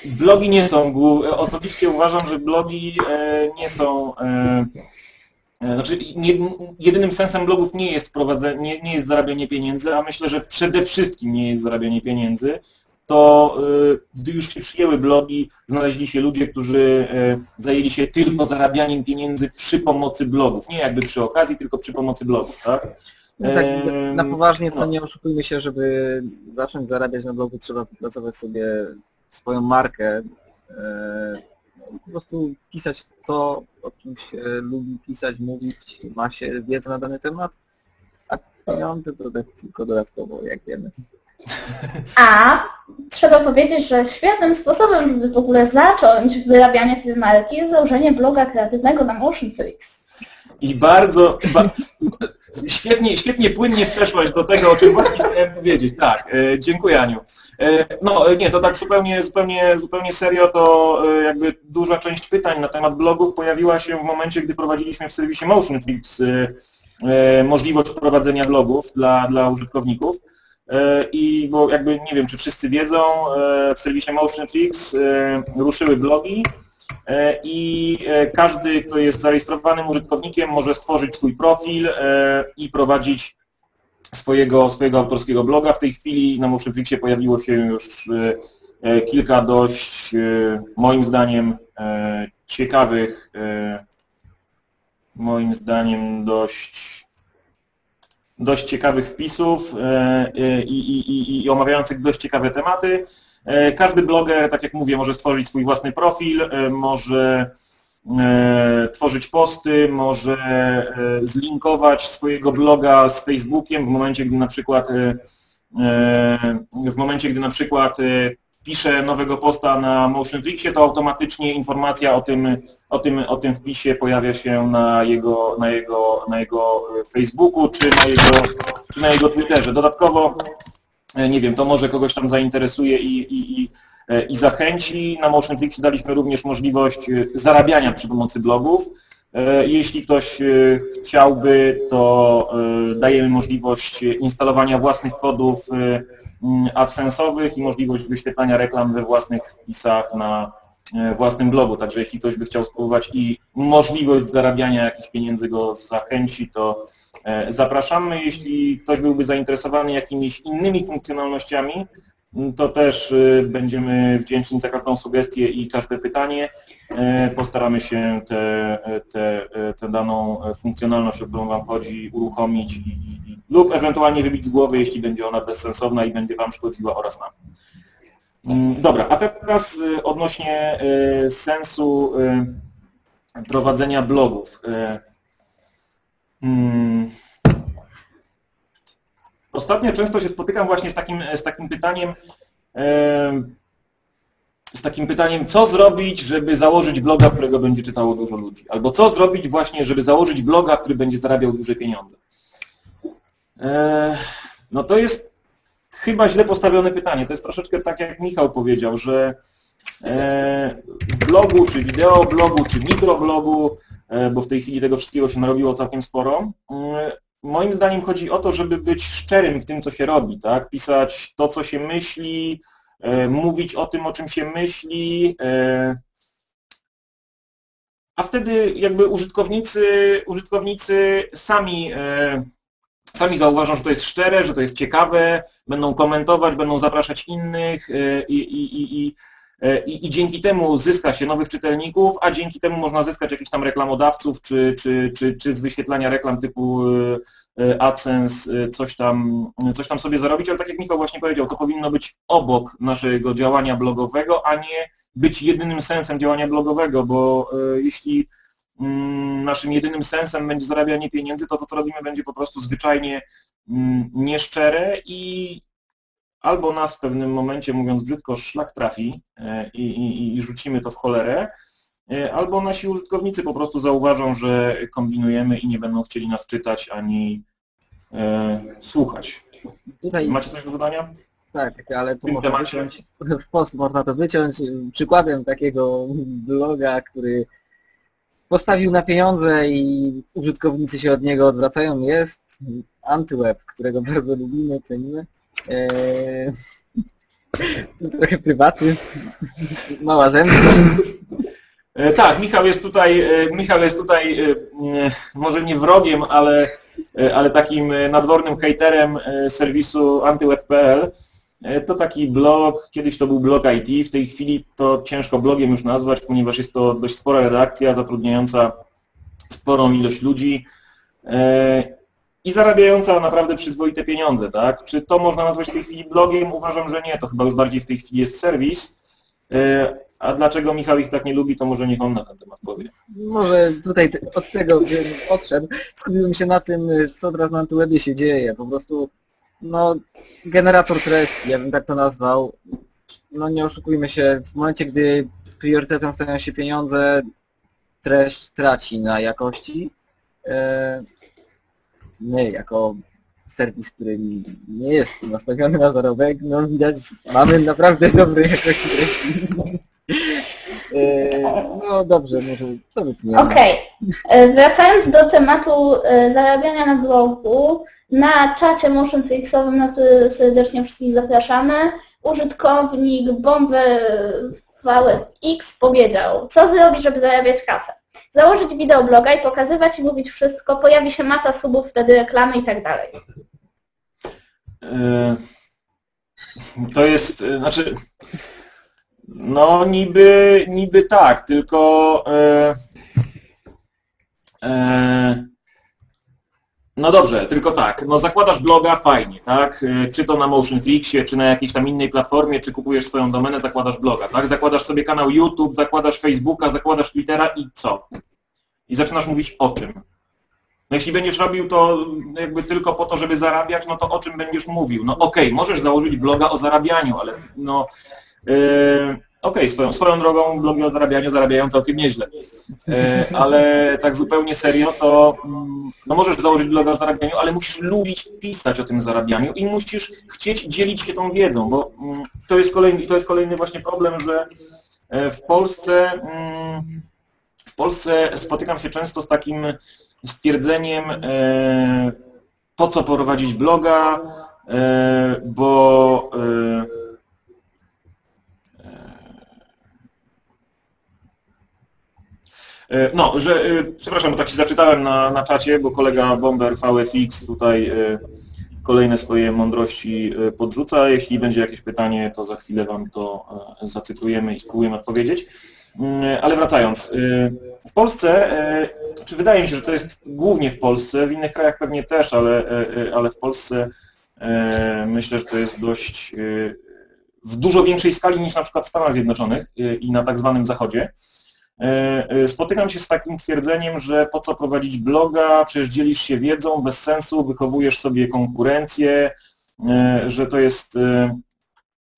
Blogi nie są, osobiście uważam, że blogi e, nie są, e, e, znaczy nie, jedynym sensem blogów nie jest prowadzenie, nie, nie jest zarabianie pieniędzy, a myślę, że przede wszystkim nie jest zarabianie pieniędzy, to gdy już się przyjęły blogi, znaleźli się ludzie, którzy zajęli się tylko zarabianiem pieniędzy przy pomocy blogów, nie jakby przy okazji, tylko przy pomocy blogów, tak? No tak, Em, na poważnie to no. nie oszukujmy się, żeby zacząć zarabiać na blogu, trzeba wypracować sobie swoją markę. e, no, Po prostu pisać to, o czym się lubi pisać, mówić, ma się wiedzę na dany temat, a pieniądze to tak tylko dodatkowo, jak wiemy. A trzeba powiedzieć, że świetnym sposobem, żeby w ogóle zacząć wyrabianie tej marki jest założenie bloga kreatywnego na MotionFlix. I bardzo, ba, Świetnie, świetnie płynnie przeszłaś do tego, o czym właśnie chciałem powiedzieć. Tak, e, dziękuję Aniu. E, No e, nie, to tak zupełnie, zupełnie, zupełnie serio, to jakby duża część pytań na temat blogów pojawiła się w momencie, gdy prowadziliśmy w serwisie MotionFlix e, możliwość prowadzenia blogów dla, dla użytkowników. I bo jakby nie wiem, czy wszyscy wiedzą, w serwisie MotionFlix e, ruszyły blogi i e, każdy, kto jest zarejestrowanym użytkownikiem może stworzyć swój profil e, i prowadzić swojego, swojego autorskiego bloga. W tej chwili na MotionFlixie pojawiło się już e, e, kilka dość, e, moim zdaniem, e, ciekawych, e, moim zdaniem dość dość ciekawych wpisów e, e, i, i, i, i omawiających dość ciekawe tematy. E, Każdy bloger, tak jak mówię, może stworzyć swój własny profil, e, może e, tworzyć posty, może zlinkować swojego bloga z Facebookiem w momencie, gdy na przykład w momencie, gdy na przykład pisze nowego posta na MotionFlixie, to automatycznie informacja o tym, o tym, o tym wpisie pojawia się na jego, na jego, na jego Facebooku czy na jego, czy na jego Twitterze. Dodatkowo, nie wiem, to może kogoś tam zainteresuje i, i, i, e, i zachęci. Na MotionFlixie daliśmy również możliwość e, zarabiania przy pomocy blogów. E, Jeśli ktoś e, chciałby, to e, dajemy możliwość instalowania własnych kodów e, AdSense'owych i możliwość wyświetlania reklam we własnych wpisach na e, własnym blogu. Także jeśli ktoś by chciał spróbować i możliwość zarabiania jakichś pieniędzy go zachęci, to e, zapraszamy. Jeśli ktoś byłby zainteresowany jakimiś innymi funkcjonalnościami, to też e, będziemy wdzięczni za każdą sugestię i każde pytanie. E, Postaramy się tę te, te, te daną funkcjonalność, o którą Wam chodzi, uruchomić i, lub ewentualnie wybić z głowy, jeśli będzie ona bezsensowna i będzie Wam szkodziła oraz nam. Mm, Dobra, a teraz y, odnośnie y, sensu y, prowadzenia blogów. Mm, Ostatnio często się spotykam właśnie z takim, z takim pytaniem, em, z takim pytaniem, co zrobić, żeby założyć bloga, którego będzie czytało dużo ludzi? Albo co zrobić właśnie, żeby założyć bloga, który będzie zarabiał duże pieniądze? No to jest chyba źle postawione pytanie. To jest troszeczkę tak, jak Michał powiedział, że e, w blogu, czy wideoblogu, czy mikroblogu, bo w tej chwili tego wszystkiego się narobiło całkiem sporo, e, moim zdaniem chodzi o to, żeby być szczerym w tym, co się robi, tak? Pisać to, co się myśli, e, mówić o tym, o czym się myśli, e, a wtedy jakby użytkownicy, użytkownicy sami, e, sami zauważą, że to jest szczere, że to jest ciekawe, będą komentować, będą zapraszać innych e, i, i, i, i, e, i, i dzięki temu zyska się nowych czytelników, a dzięki temu można zyskać jakichś tam reklamodawców, czy, czy, czy, czy z wyświetlania reklam typu e, e, AdSense, e, coś tam, coś tam sobie zarobić, ale tak jak Michał właśnie powiedział, to powinno być obok naszego działania blogowego, a nie być jedynym sensem działania blogowego, bo e, jeśli mm, naszym jedynym sensem będzie zarabianie pieniędzy, to to, co robimy, będzie po prostu zwyczajnie mm, nieszczere i albo nas w pewnym momencie, mówiąc brzydko, szlak trafi e, i, i, i rzucimy to w cholerę, e, albo nasi użytkownicy po prostu zauważą, że kombinujemy i nie będą chcieli nas czytać ani e, słuchać. Tutaj Macie coś do dodania? Tak, ale tu tym można wyciąć, wprost można to wyciąć przykładem takiego bloga, który postawił na pieniądze i użytkownicy się od niego odwracają, jest Antyweb, którego [LAUGHS] bardzo lubimy, cenimy. Eee, [LAUGHS] trochę prywaty, mała zemsta. E, Tak, Michał jest tutaj, e, Michał jest tutaj e, może nie wrogiem, ale, ale takim nadwornym hejterem serwisu antyweb.pl. To taki blog, kiedyś to był blog IT, w tej chwili to ciężko blogiem już nazwać, ponieważ jest to dość spora redakcja zatrudniająca sporą ilość ludzi i zarabiająca naprawdę przyzwoite pieniądze, tak? Czy to można nazwać w tej chwili blogiem? Uważam, że nie, to chyba już bardziej w tej chwili jest serwis. E, A dlaczego Michał ich tak nie lubi, to może niech on na ten temat powie. Może tutaj od tego bym odszedł. Skupiłbym się na tym, co teraz na Antywebie się dzieje. Po prostu, no, generator treści, ja bym tak to nazwał. No nie oszukujmy się, w momencie, gdy priorytetem stają się pieniądze, treść traci na jakości. My jako serwis, który nie jest nastawiony na zarobek, no widać, mamy naprawdę dobry jakości treści. No dobrze, może to wytniemy. Okej. E, Wracając do tematu e, zarabiania na blogu, na czacie Motion Fixowym, na który serdecznie wszystkich zapraszamy, użytkownik bomby VFX powiedział, co zrobić, żeby zarabiać kasę. Założyć wideobloga i pokazywać i mówić wszystko, pojawi się masa subów, wtedy reklamy i tak dalej. E, To jest, e, znaczy, no niby, niby tak, tylko e, e, no dobrze, tylko tak, no zakładasz bloga, fajnie, tak, E, czy to na MotionFixie, czy na jakiejś tam innej platformie, czy kupujesz swoją domenę, zakładasz bloga, tak, zakładasz sobie kanał YouTube, zakładasz Facebooka, zakładasz Twittera i co? I zaczynasz mówić o czym? No jeśli będziesz robił to jakby tylko po to, żeby zarabiać, no to o czym będziesz mówił? No okej, możesz założyć bloga o zarabianiu, ale no yy, okej, swoją, swoją drogą blogi o zarabianiu zarabiają całkiem nieźle. Yy, ale tak zupełnie serio, to mm, no możesz założyć bloga o zarabianiu, ale musisz lubić pisać o tym zarabianiu i musisz chcieć dzielić się tą wiedzą, bo mm, to jest kolejny, to jest kolejny właśnie problem, że e, w Polsce mm, w Polsce spotykam się często z takim stwierdzeniem, e, po co prowadzić bloga, e, bo e, e, no, że, e, przepraszam, bo tak się zaczytałem na, na czacie, bo kolega Bomber VFX tutaj e, kolejne swoje mądrości e, podrzuca. Jeśli będzie jakieś pytanie, to za chwilę Wam to e, zacytujemy i spróbujemy odpowiedzieć. Mm, Ale wracając, w Polsce, czy wydaje mi się, że to jest głównie w Polsce, w innych krajach pewnie też, ale, ale w Polsce myślę, że to jest dość w dużo większej skali niż na przykład w Stanach Zjednoczonych i na tak zwanym Zachodzie. Y, y, Spotykam się z takim twierdzeniem, że po co prowadzić bloga, przecież dzielisz się wiedzą bez sensu, wychowujesz sobie konkurencję, y, że to jest,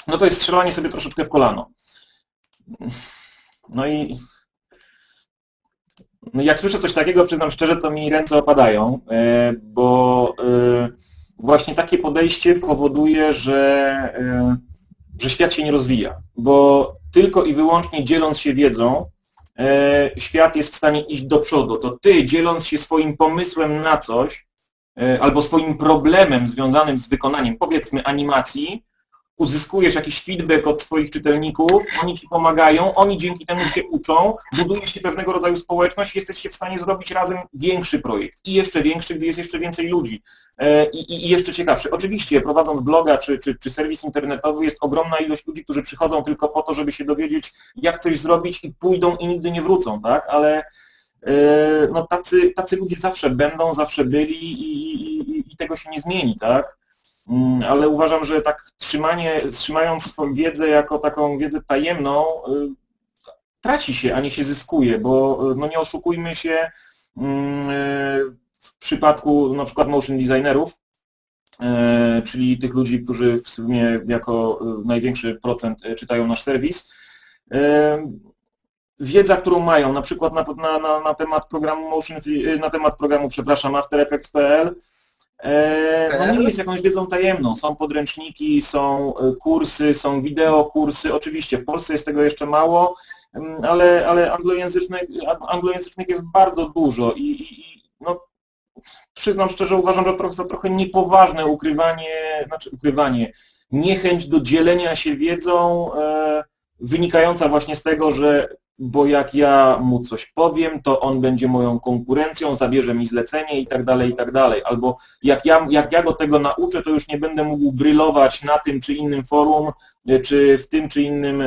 no to jest strzelanie sobie troszeczkę w kolano. No i no jak słyszę coś takiego, przyznam szczerze, to mi ręce opadają, e, bo e, właśnie takie podejście powoduje, że, e, że świat się nie rozwija, bo tylko i wyłącznie dzieląc się wiedzą, e, świat jest w stanie iść do przodu. To ty, dzieląc się swoim pomysłem na coś, e, albo swoim problemem związanym z wykonaniem, powiedzmy, animacji, uzyskujesz jakiś feedback od swoich czytelników, oni ci pomagają, oni dzięki temu się uczą, buduje się pewnego rodzaju społeczność jesteście w stanie zrobić razem większy projekt i jeszcze większy, gdy jest jeszcze więcej ludzi E, i, i- jeszcze ciekawszy. Oczywiście prowadząc bloga czy, czy, czy serwis internetowy jest ogromna ilość ludzi, którzy przychodzą tylko po to, żeby się dowiedzieć, jak coś zrobić i pójdą i nigdy nie wrócą, tak? Ale e, no tacy, tacy ludzie zawsze będą, zawsze byli i, i- i tego się nie zmieni, tak? Mm, ale uważam, że tak trzymanie, trzymając swoją wiedzę jako taką wiedzę tajemną, y, traci się, a nie się zyskuje, bo y, no nie oszukujmy się, mm, y, w przypadku na przykład motion designerów, czyli tych ludzi, którzy w sumie jako największy procent czytają nasz serwis, wiedza, którą mają, na przykład na, na, na, temat programu Motion, na temat programu, przepraszam, After Effects.pl, E, No nie jest jakąś wiedzą tajemną. Są podręczniki, są e, kursy, są wideokursy. Oczywiście w Polsce jest tego jeszcze mało, mm, ale, ale anglojęzycznych, anglojęzycznych jest bardzo dużo i, i i, no, przyznam szczerze, uważam, że trochę, za trochę niepoważne ukrywanie, znaczy ukrywanie, niechęć do dzielenia się wiedzą e, wynikająca właśnie z tego, że bo jak ja mu coś powiem, to on będzie moją konkurencją, zabierze mi zlecenie i tak dalej, i tak dalej. Albo jak ja, jak ja go tego nauczę, to już nie będę mógł brylować na tym czy innym forum, e, czy w tym czy innym e,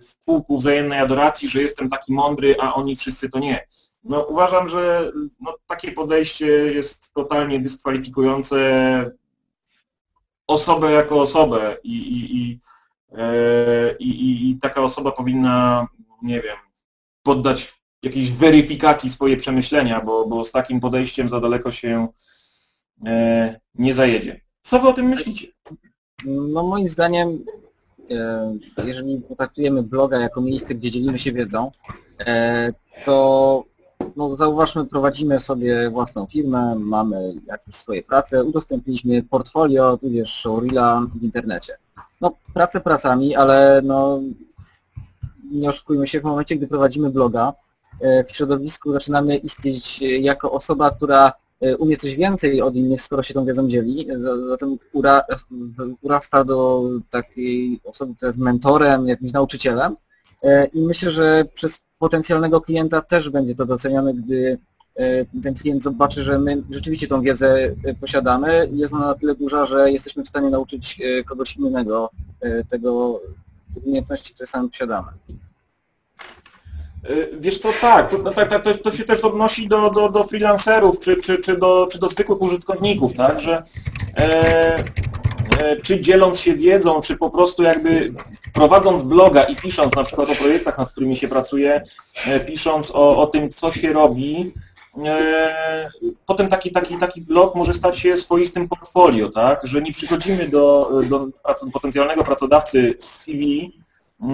w kółku wzajemnej adoracji, że jestem taki mądry, a oni wszyscy to nie. No, uważam, że no, takie podejście jest totalnie dyskwalifikujące osobę jako osobę i, i, i, e, i, i, i taka osoba powinna, nie wiem, poddać jakiejś weryfikacji swoje przemyślenia, bo, bo z takim podejściem za daleko się e, nie zajedzie. Co wy o tym myślicie? No moim zdaniem, e, jeżeli potraktujemy bloga jako miejsce, gdzie dzielimy się wiedzą, e, to no zauważmy, prowadzimy sobie własną firmę, mamy jakieś swoje prace, udostępniliśmy portfolio, tudzież showreela w internecie. No, prace pracami, ale no, nie oszukujmy się, w momencie, gdy prowadzimy bloga, e, w środowisku zaczynamy istnieć e, jako osoba, która e, umie coś więcej od innych, skoro się tą wiedzą dzieli, Za- zatem ura, urasta do takiej osoby, która jest mentorem, jakimś nauczycielem. I myślę, że przez potencjalnego klienta też będzie to doceniane, gdy ten klient zobaczy, że my rzeczywiście tą wiedzę posiadamy. Jest ona na tyle duża, że jesteśmy w stanie nauczyć kogoś innego tego, umiejętności, które sami posiadamy. Y, Wiesz co, tak, to, tak, to, to się też odnosi do, do, do freelancerów, czy, czy, czy, do, czy do zwykłych użytkowników, tak, że e, e, czy dzieląc się wiedzą, czy po prostu jakby prowadząc bloga i pisząc na przykład o projektach, nad którymi się pracuje, e, pisząc o, o tym, co się robi, potem taki, taki, taki blog może stać się swoistym portfolio, tak, że nie przychodzimy do, do potencjalnego pracodawcy z CV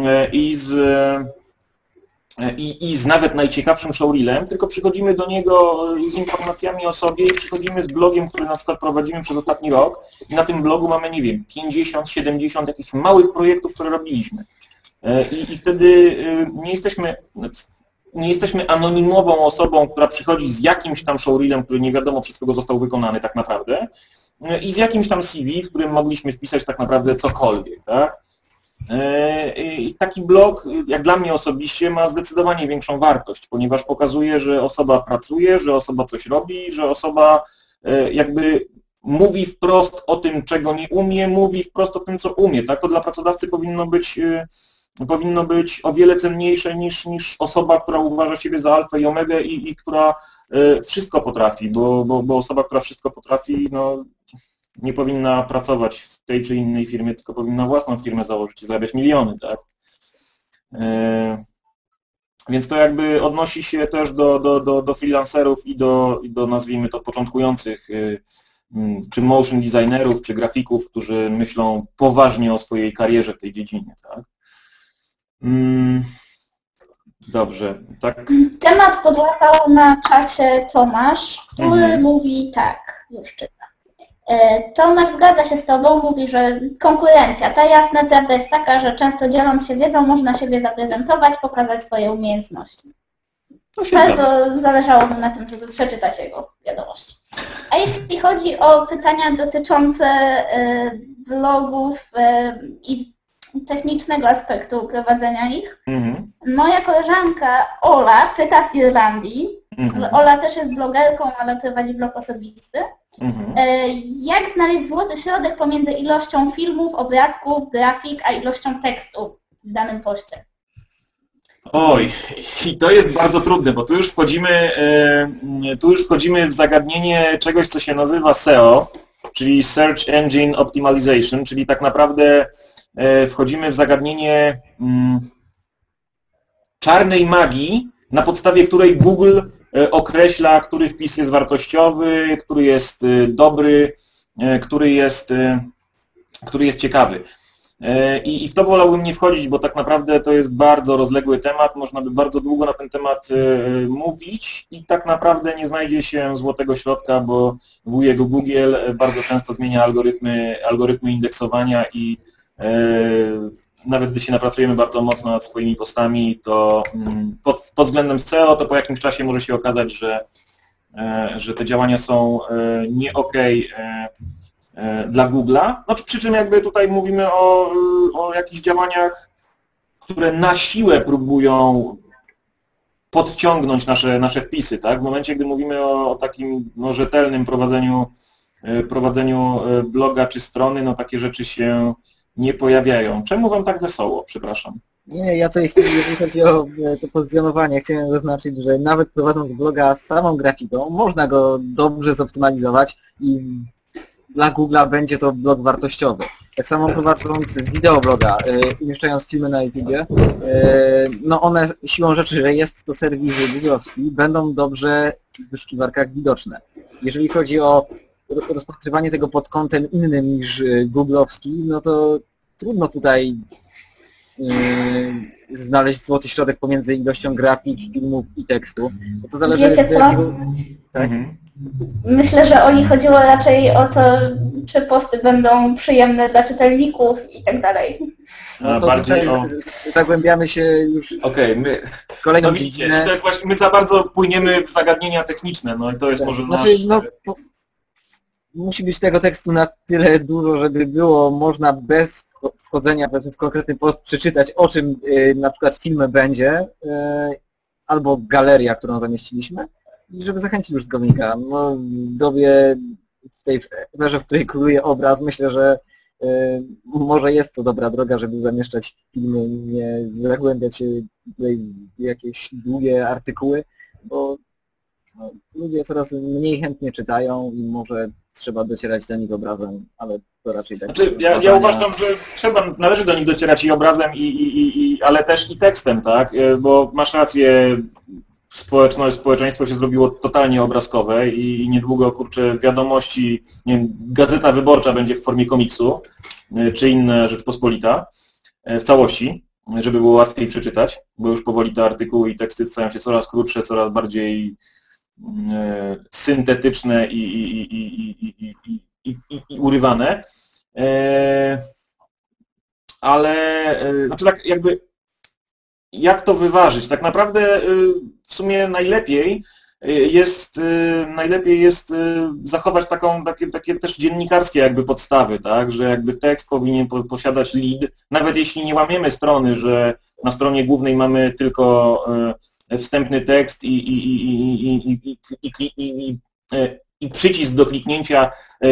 e, i z i, i z nawet najciekawszym showreelem, tylko przychodzimy do niego z informacjami o sobie i przychodzimy z blogiem, który na przykład prowadzimy przez ostatni rok i na tym blogu mamy, nie wiem, 50, 70 jakichś małych projektów, które robiliśmy. E, I, i wtedy e, nie jesteśmy, nie jesteśmy anonimową osobą, która przychodzi z jakimś tam showreelem, który nie wiadomo przez kogo został wykonany tak naprawdę e, i z jakimś tam CV, w którym mogliśmy wpisać tak naprawdę cokolwiek, tak? E, I taki blog, jak dla mnie osobiście, ma zdecydowanie większą wartość, ponieważ pokazuje, że osoba pracuje, że osoba coś robi, że osoba e, jakby mówi wprost o tym, czego nie umie, mówi wprost o tym, co umie. Tak? To dla pracodawcy powinno być, e, powinno być o wiele cenniejsze niż, niż osoba, która uważa siebie za alfę i omegę i, i która e, wszystko potrafi, bo, bo, bo osoba, która wszystko potrafi, no, nie powinna pracować w tej czy innej firmie, tylko powinna własną firmę założyć i zarabiać miliony, tak? E, Więc to jakby odnosi się też do, do, do, do freelancerów i do, i do, nazwijmy to, początkujących mm, czy motion designerów, czy grafików, którzy myślą poważnie o swojej karierze w tej dziedzinie, tak? Mm, Dobrze, tak. Temat podłapał na czacie Tomasz, który Mhm. mówi tak, już czytam. E, Tomasz zgadza się z Tobą, mówi, że konkurencja. Ta jasna prawda jest taka, że często dzieląc się wiedzą można siebie zaprezentować, pokazać swoje umiejętności. Bardzo zależało mu na tym, żeby przeczytać jego wiadomości. A jeśli chodzi o pytania dotyczące e, blogów e, i technicznego aspektu prowadzenia ich, Mhm, moja koleżanka Ola pyta z Irlandii, mhm, Ola też jest blogerką, ale prowadzi blog osobisty, mhm. e, jak znaleźć złoty środek pomiędzy ilością filmów, obrazków, grafik, a ilością tekstu w danym poście? Oj, i to jest bardzo trudne, bo tu już wchodzimy, e, tu już wchodzimy w zagadnienie czegoś, co się nazywa SEO, czyli Search Engine Optimization, czyli tak naprawdę wchodzimy w zagadnienie mm, czarnej magii, na podstawie której Google e, określa, który wpis jest wartościowy, który jest e, dobry, e, który jest, e, który jest ciekawy. E, I, I w to wolałbym nie wchodzić, bo tak naprawdę to jest bardzo rozległy temat, można by bardzo długo na ten temat e, mówić i tak naprawdę nie znajdzie się złotego środka, bo wujek Google e, bardzo często zmienia algorytmy, algorytmy indeksowania i e, nawet gdy się napracujemy bardzo mocno nad swoimi postami, to mm, pod, pod względem SEO, to po jakimś czasie może się okazać, że, e, że te działania są e, nie e, e, dla Google'a. No, przy czym jakby tutaj mówimy o, o jakichś działaniach, które na siłę próbują podciągnąć nasze, nasze wpisy, tak? W momencie, gdy mówimy o, o takim no, rzetelnym prowadzeniu, e, prowadzeniu e, bloga czy strony, no takie rzeczy się nie pojawiają. Czemu Wam tak wesoło? Przepraszam. Nie, ja tutaj, jeżeli chodzi o e, to pozycjonowanie, chciałem zaznaczyć, że nawet prowadząc bloga z samą grafiką, można go dobrze zoptymalizować i dla Google'a będzie to blog wartościowy. Tak samo prowadząc wideobloga, e, umieszczając filmy na YouTubie, e, no one siłą rzeczy, że jest to serwis googlowski, będą dobrze w wyszukiwarkach widoczne. Jeżeli chodzi o rozpatrywanie tego pod kątem innym niż e, googlowski, no to trudno tutaj yy, znaleźć złoty środek pomiędzy ilością grafik, filmów i tekstu. Bo to zależy Wiecie co? jakiego... Tak? Mhm. Myślę, że o nich chodziło raczej o to, czy posty będą przyjemne dla czytelników i tak dalej. No to bardziej tutaj o... zagłębiamy się już Okej, my... w kolejną No widzicie, dziedzinę. to jest właśnie, my za bardzo płyniemy w zagadnienia techniczne, no i to jest Tak, może znaczy, nasz... no, po, musi być tego tekstu na tyle dużo, żeby było można bez wcho- wchodzenia w konkretny post przeczytać o czym y, na przykład film będzie, y, albo galeria, którą zamieściliśmy, i żeby zachęcić użytkownika. No, w dobie w tej erze, w której króluje obraz, myślę, że y, może jest to dobra droga, żeby zamieszczać filmy, nie zagłębiać się w jakieś długie artykuły, bo no, ludzie coraz mniej chętnie czytają i może trzeba docierać do nich obrazem, ale to raczej tak. Znaczy, ja, ja uważam, że trzeba, należy do nich docierać i obrazem, i, i, i, i, ale też i tekstem, tak? E, Bo masz rację, społeczność, społeczeństwo się zrobiło totalnie obrazkowe i, niedługo, kurczę, wiadomości, nie wiem, gazeta wyborcza będzie w formie komiksu, e, czy inna Rzeczpospolita e, w całości, żeby było łatwiej przeczytać, bo już powoli te artykuły i teksty stają się coraz krótsze, coraz bardziej syntetyczne i, i, i, i urywane. Ale znaczy tak jakby jak to wyważyć? Tak naprawdę w sumie najlepiej jest, najlepiej jest zachować taką, takie, takie też dziennikarskie jakby podstawy, tak, że jakby tekst powinien posiadać lead, nawet jeśli nie łamiemy strony, że na stronie głównej mamy tylko wstępny tekst i, i, i, i przycisk do kliknięcia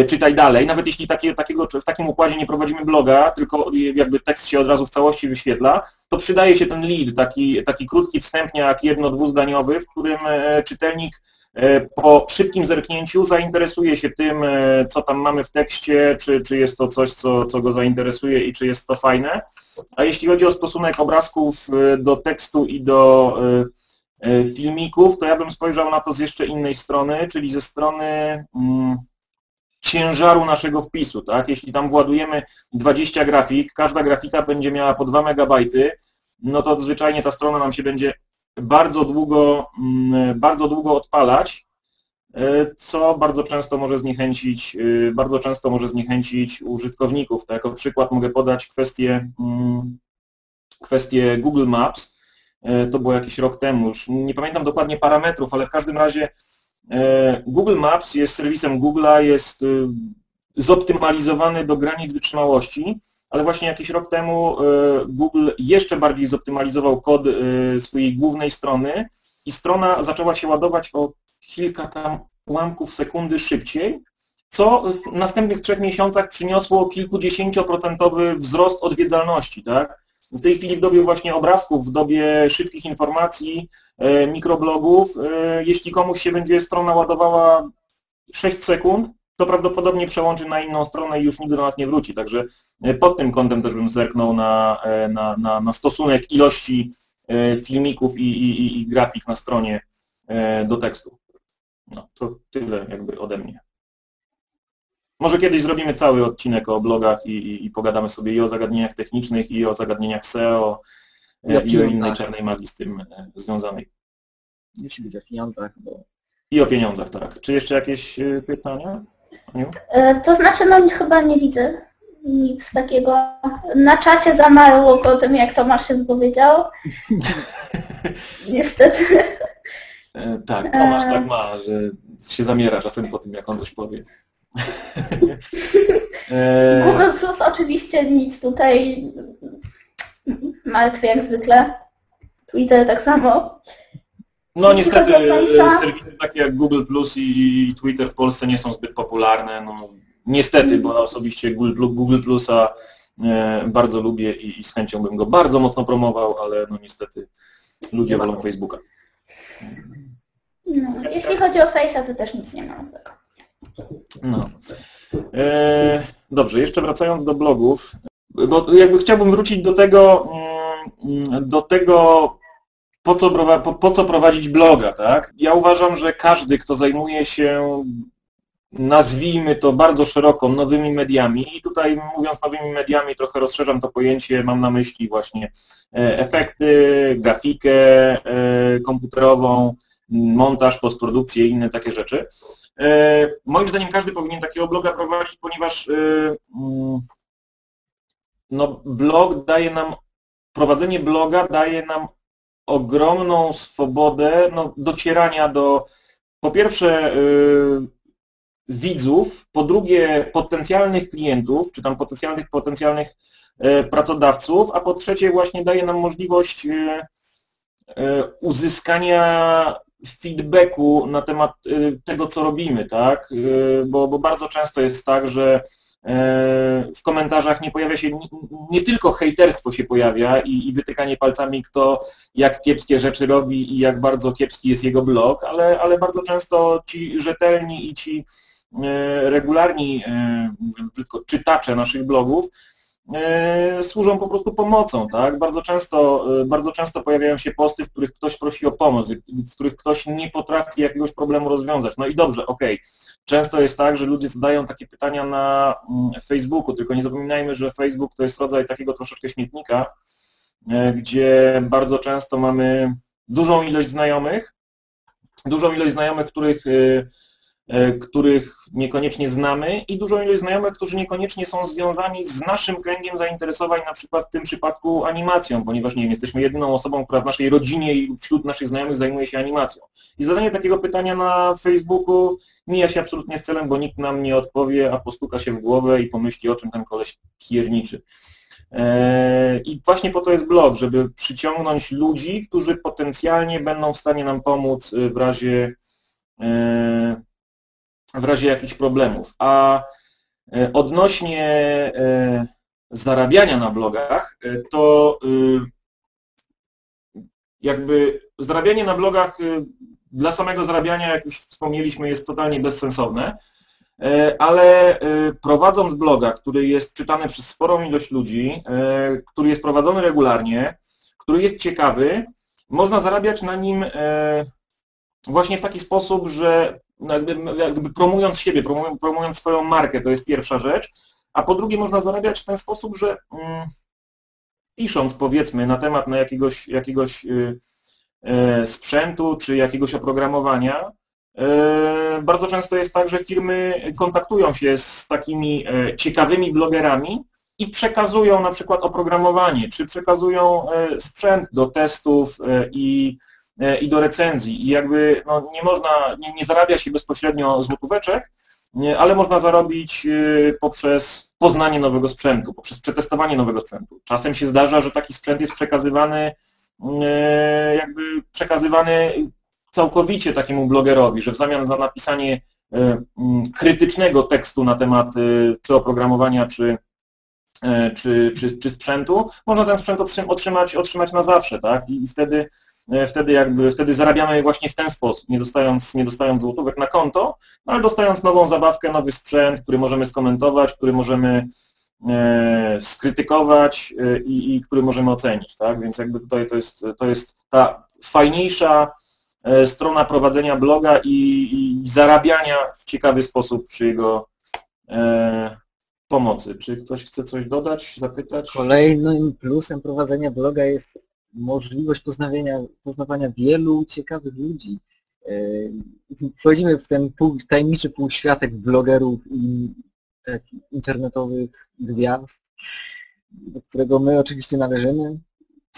czytaj dalej, nawet jeśli takie, takiego, w takim układzie nie prowadzimy bloga, tylko jakby tekst się od razu w całości wyświetla, to przydaje się ten lead, taki, taki krótki wstępniak jedno-dwuzdaniowy, w którym czytelnik po szybkim zerknięciu zainteresuje się tym, co tam mamy w tekście, czy, czy jest to coś, co, co go zainteresuje i czy jest to fajne. A jeśli chodzi o stosunek obrazków do tekstu i do filmików, to ja bym spojrzał na to z jeszcze innej strony, czyli ze strony mm, ciężaru naszego wpisu, tak? Jeśli tam władujemy 20 grafik, każda grafika będzie miała po 2 MB, no to zwyczajnie ta strona nam się będzie bardzo długo, mm, bardzo długo odpalać, e, co bardzo często może zniechęcić, e, bardzo często może zniechęcić użytkowników. Tak, jako przykład mogę podać kwestię, mm, kwestię Google Maps. E, To było jakiś rok temu, już nie pamiętam dokładnie parametrów, ale w każdym razie e, Google Maps jest serwisem Google'a, jest e, zoptymalizowany do granic wytrzymałości, ale właśnie jakiś rok temu e, Google jeszcze bardziej zoptymalizował kod swojej głównej strony i strona zaczęła się ładować o kilka tam ułamków sekundy szybciej, co w następnych trzech miesiącach przyniosło kilkudziesięcioprocentowy wzrost odwiedzalności, tak? W tej chwili w dobie właśnie obrazków, w dobie szybkich informacji, e, mikroblogów, e, jeśli komuś się będzie strona ładowała 6 sekund, to prawdopodobnie przełączy na inną stronę i już nigdy do nas nie wróci. Także e, pod tym kątem też bym zerknął na, na, na, na stosunek ilości filmików i, i, i- grafik na stronie do tekstu. No, to tyle jakby ode mnie. Może kiedyś zrobimy cały odcinek o blogach i, i, i pogadamy sobie i o zagadnieniach technicznych, i o zagadnieniach SEO, I o e, i o innej czarnej magii z tym e, związanej. Musi być o pieniądzach, bo I o pieniądzach, tak. Czy jeszcze jakieś e, pytania? Aniu? To znaczy, no chyba nie widzę nic takiego. Na czacie zamarło po tym, jak Tomasz się wypowiedział. [LAUGHS] Niestety. Tak, Tomasz tak ma, że się zamiera czasem po tym, jak on coś powie. E, Google Plus oczywiście nic tutaj martwy jak zwykle. Twitter tak samo. No Jeśli niestety e, serwisy takie jak Google Plus i Twitter w Polsce nie są zbyt popularne. No, niestety, bo osobiście Google, Plu- Google Plusa e, bardzo lubię i, i z chęcią bym go bardzo mocno promował, ale no niestety ludzie wolą Facebooka. No, jeśli chodzi o Face'a, to też nic nie ma. No. E, dobrze, jeszcze wracając do blogów, bo jakby chciałbym wrócić do tego, mm, do tego, po co, po, po co prowadzić bloga, tak? Ja uważam, że każdy, kto zajmuje się nazwijmy to bardzo szeroko, nowymi mediami. I tutaj mówiąc nowymi mediami, trochę rozszerzam to pojęcie, mam na myśli właśnie e, efekty, grafikę e, komputerową, montaż, postprodukcję i inne takie rzeczy. E, Moim zdaniem każdy powinien takiego bloga prowadzić, ponieważ e, mm, no, blog daje nam, prowadzenie bloga daje nam ogromną swobodę no, docierania do po pierwsze y, widzów, po drugie potencjalnych klientów, czy tam potencjalnych, potencjalnych pracodawców, a po trzecie właśnie daje nam możliwość uzyskania feedbacku na temat y, tego, co robimy, tak? Y, Bo, bo bardzo często jest tak, że y, w komentarzach nie pojawia się, nie, tylko hejterstwo się pojawia i, i wytykanie palcami, kto jak kiepskie rzeczy robi i jak bardzo kiepski jest jego blog, ale, ale bardzo często ci rzetelni i ci regularni, czytacze naszych blogów służą po prostu pomocą, tak? Bardzo często, e, bardzo często pojawiają się posty, w których ktoś prosi o pomoc, w których ktoś nie potrafi jakiegoś problemu rozwiązać. No i dobrze, okej. Często jest tak, że ludzie zadają takie pytania na mm, Facebooku, tylko nie zapominajmy, że Facebook to jest rodzaj takiego troszeczkę śmietnika, e, gdzie bardzo często mamy dużą ilość znajomych, dużą ilość znajomych, których, e, e, których niekoniecznie znamy i dużą ilość znajomych, którzy niekoniecznie są związani z naszym kręgiem zainteresowań, na przykład w tym przypadku animacją, ponieważ nie wiem, jesteśmy jedyną osobą, która w naszej rodzinie i wśród naszych znajomych zajmuje się animacją. I zadanie takiego pytania na Facebooku mija się absolutnie z celem, bo nikt nam nie odpowie, a postuka się w głowę i pomyśli, o czym ten koleś pierniczy. Eee, I właśnie po to jest blog, żeby przyciągnąć ludzi, którzy potencjalnie będą w stanie nam pomóc y, w razie, e, w razie jakichś problemów. A e, odnośnie e, zarabiania na blogach, e, to jakby zarabianie na blogach dla samego zarabiania, jak już wspomnieliśmy, jest totalnie bezsensowne. Ale prowadząc bloga, który jest czytany przez sporą ilość ludzi, który jest prowadzony regularnie, który jest ciekawy, można zarabiać na nim właśnie w taki sposób, że no jakby, jakby promując siebie, promując, promując swoją markę, to jest pierwsza rzecz, a po drugie można zarabiać w ten sposób, że mm, pisząc powiedzmy na temat na jakiegoś, jakiegoś y, y, sprzętu czy jakiegoś oprogramowania, E, Bardzo często jest tak, że firmy kontaktują się z takimi e, ciekawymi blogerami i przekazują na przykład oprogramowanie, czy przekazują e, sprzęt do testów i, i do recenzji. I jakby no, nie można, nie, nie zarabia się bezpośrednio złotóweczek, ale można zarobić poprzez poznanie nowego sprzętu, poprzez przetestowanie nowego sprzętu. Czasem się zdarza, że taki sprzęt jest przekazywany jakby przekazywany całkowicie takiemu blogerowi, że w zamian za napisanie e, mm, krytycznego tekstu na temat e, czy oprogramowania, czy, e, czy, czy, czy sprzętu, można ten sprzęt otrzymać, otrzymać na zawsze, tak? I wtedy, wtedy jakby, wtedy zarabiamy właśnie w ten sposób, nie dostając, nie dostając złotówek na konto, no ale dostając nową zabawkę, nowy sprzęt, który możemy skomentować, który możemy e, skrytykować e, i, i który możemy ocenić, tak? Więc jakby tutaj to jest, to jest ta fajniejsza E, strona prowadzenia bloga i, i zarabiania w ciekawy sposób przy jego e, pomocy. Czy ktoś chce coś dodać, zapytać? Kolejnym plusem prowadzenia bloga jest możliwość poznawania, poznawania wielu ciekawych ludzi. E, Wchodzimy w ten pół, tajemniczy półświatek blogerów i takich internetowych gwiazd, do którego my oczywiście należymy.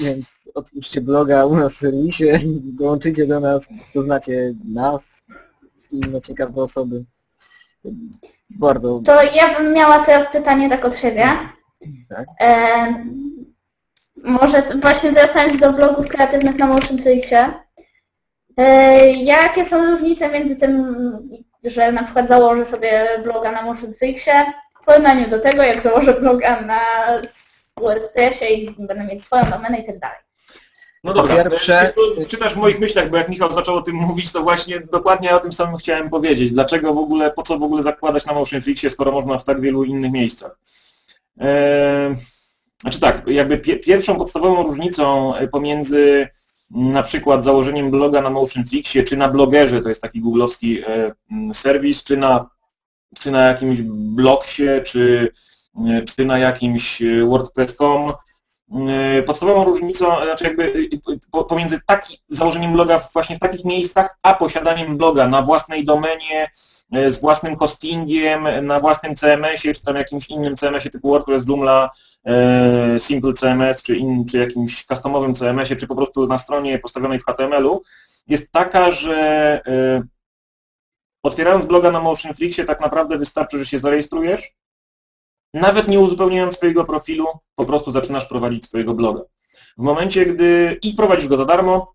Więc otwórzcie bloga u nas w serwisie, [LAUGHS] dołączycie do nas, poznacie nas i inne ciekawe osoby. Bardzo. To ja bym miała teraz pytanie tak od siebie. Tak. E, może właśnie wracając do blogów kreatywnych na MotionFlixie. E, jakie są różnice między tym, że na przykład założę sobie bloga na MotionFlixie w porównaniu do tego, jak założę bloga na WordPressie i będę mieć swoją domenę i tak dalej. No dobra, pierwsze- co, czytasz w moich myślach, bo jak Michał zaczął o tym mówić, to właśnie dokładnie o tym samym chciałem powiedzieć. Dlaczego w ogóle, po co w ogóle zakładać na MotionFlixie, skoro można w tak wielu innych miejscach? Eee, znaczy tak, jakby pie, pierwszą podstawową różnicą pomiędzy mm, na przykład założeniem bloga na MotionFlixie, czy na blogerze, to jest taki googlowski e, mm, serwis, czy na czy na jakimś blogsie, czy, e, czy na jakimś e, WordPress.com. E, Podstawową różnicą, znaczy jakby e, po- pomiędzy taki, założeniem bloga właśnie w takich miejscach, a posiadaniem bloga na własnej domenie, e, z własnym hostingiem, na własnym CMS-ie, czy tam jakimś innym CMS-ie typu WordPress, Joomla, e, Simple CMS, czy, in, czy jakimś customowym CMS-ie, czy po prostu na stronie postawionej w HTML-u, jest taka, że e, otwierając bloga na MotionFlixie tak naprawdę wystarczy, że się zarejestrujesz, nawet nie uzupełniając swojego profilu, po prostu zaczynasz prowadzić swojego bloga. W momencie, gdy i prowadzisz go za darmo,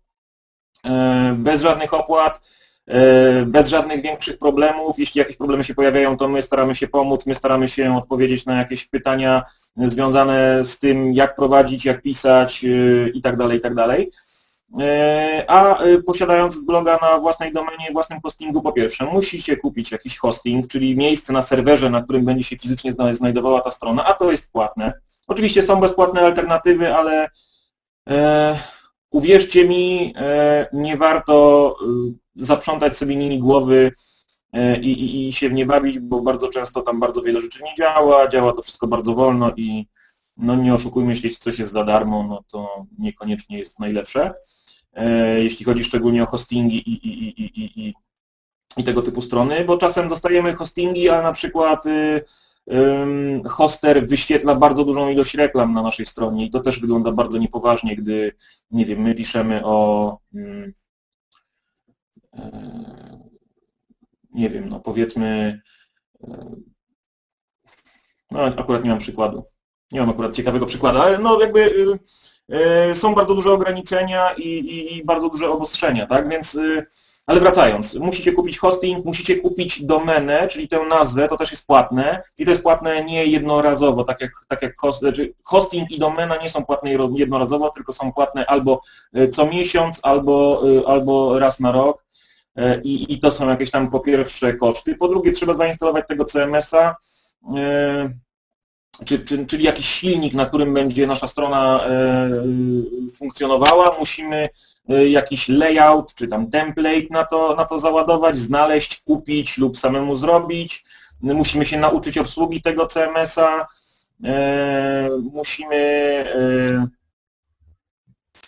e, bez żadnych opłat, e, bez żadnych większych problemów. Jeśli jakieś problemy się pojawiają, to my staramy się pomóc, my staramy się odpowiedzieć na jakieś pytania związane z tym, jak prowadzić, jak pisać e, i tak dalej, i tak dalej. E, A e, posiadając bloga na własnej domenie, własnym hostingu, po pierwsze, musicie kupić jakiś hosting, czyli miejsce na serwerze, na którym będzie się fizycznie zna- znajdowała ta strona, a to jest płatne. Oczywiście są bezpłatne alternatywy, ale e, uwierzcie mi, e, nie warto zaprzątać sobie nimi głowy i, i, i się w nie bawić, bo bardzo często tam bardzo wiele rzeczy nie działa, działa to wszystko bardzo wolno i no nie oszukujmy jeśli coś jest za darmo, no to niekoniecznie jest najlepsze. E, jeśli chodzi szczególnie o hostingi i, i, i, i, i, i, tego typu strony, bo czasem dostajemy hostingi, a na przykład y, hoster wyświetla bardzo dużą ilość reklam na naszej stronie i to też wygląda bardzo niepoważnie, gdy, nie wiem, my piszemy o, ym, e, nie wiem, no powiedzmy, e, no akurat nie mam przykładu, nie mam akurat ciekawego przykładu, ale no jakby y, y, są bardzo duże ograniczenia i, i, i bardzo duże obostrzenia, tak, więc ale wracając, musicie kupić hosting, musicie kupić domenę, czyli tę nazwę, to też jest płatne i to jest płatne nie jednorazowo, tak jak, tak jak host, znaczy hosting i domena nie są płatne jednorazowo, tylko są płatne albo co miesiąc, albo, albo raz na rok i, i to są jakieś tam po pierwsze koszty, po drugie trzeba zainstalować tego CMS-a, y, czy, czy, czyli jakiś silnik, na którym będzie nasza strona e, funkcjonowała, musimy e, jakiś layout, czy tam template na to, na to załadować, znaleźć, kupić lub samemu zrobić. Musimy się nauczyć obsługi tego CMS-a, e, musimy e,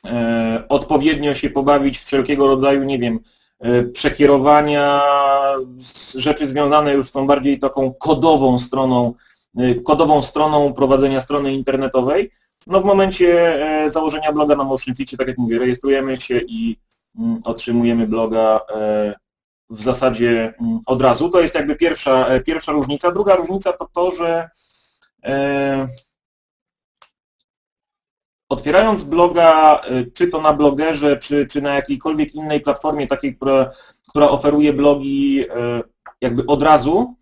e, odpowiednio się pobawić wszelkiego rodzaju, nie wiem, e, przekierowania, z- rzeczy związane już z tą bardziej taką kodową stroną y, kodową stroną prowadzenia strony internetowej. No w momencie e, założenia bloga na MotionFixie, tak jak mówię, rejestrujemy się i mm, otrzymujemy bloga e, w zasadzie mm, od razu. To jest jakby pierwsza, e, pierwsza różnica. Druga różnica to to, że e, otwierając bloga, e, czy to na blogerze, czy, czy na jakiejkolwiek innej platformie, takiej, która, która oferuje blogi e, jakby od razu,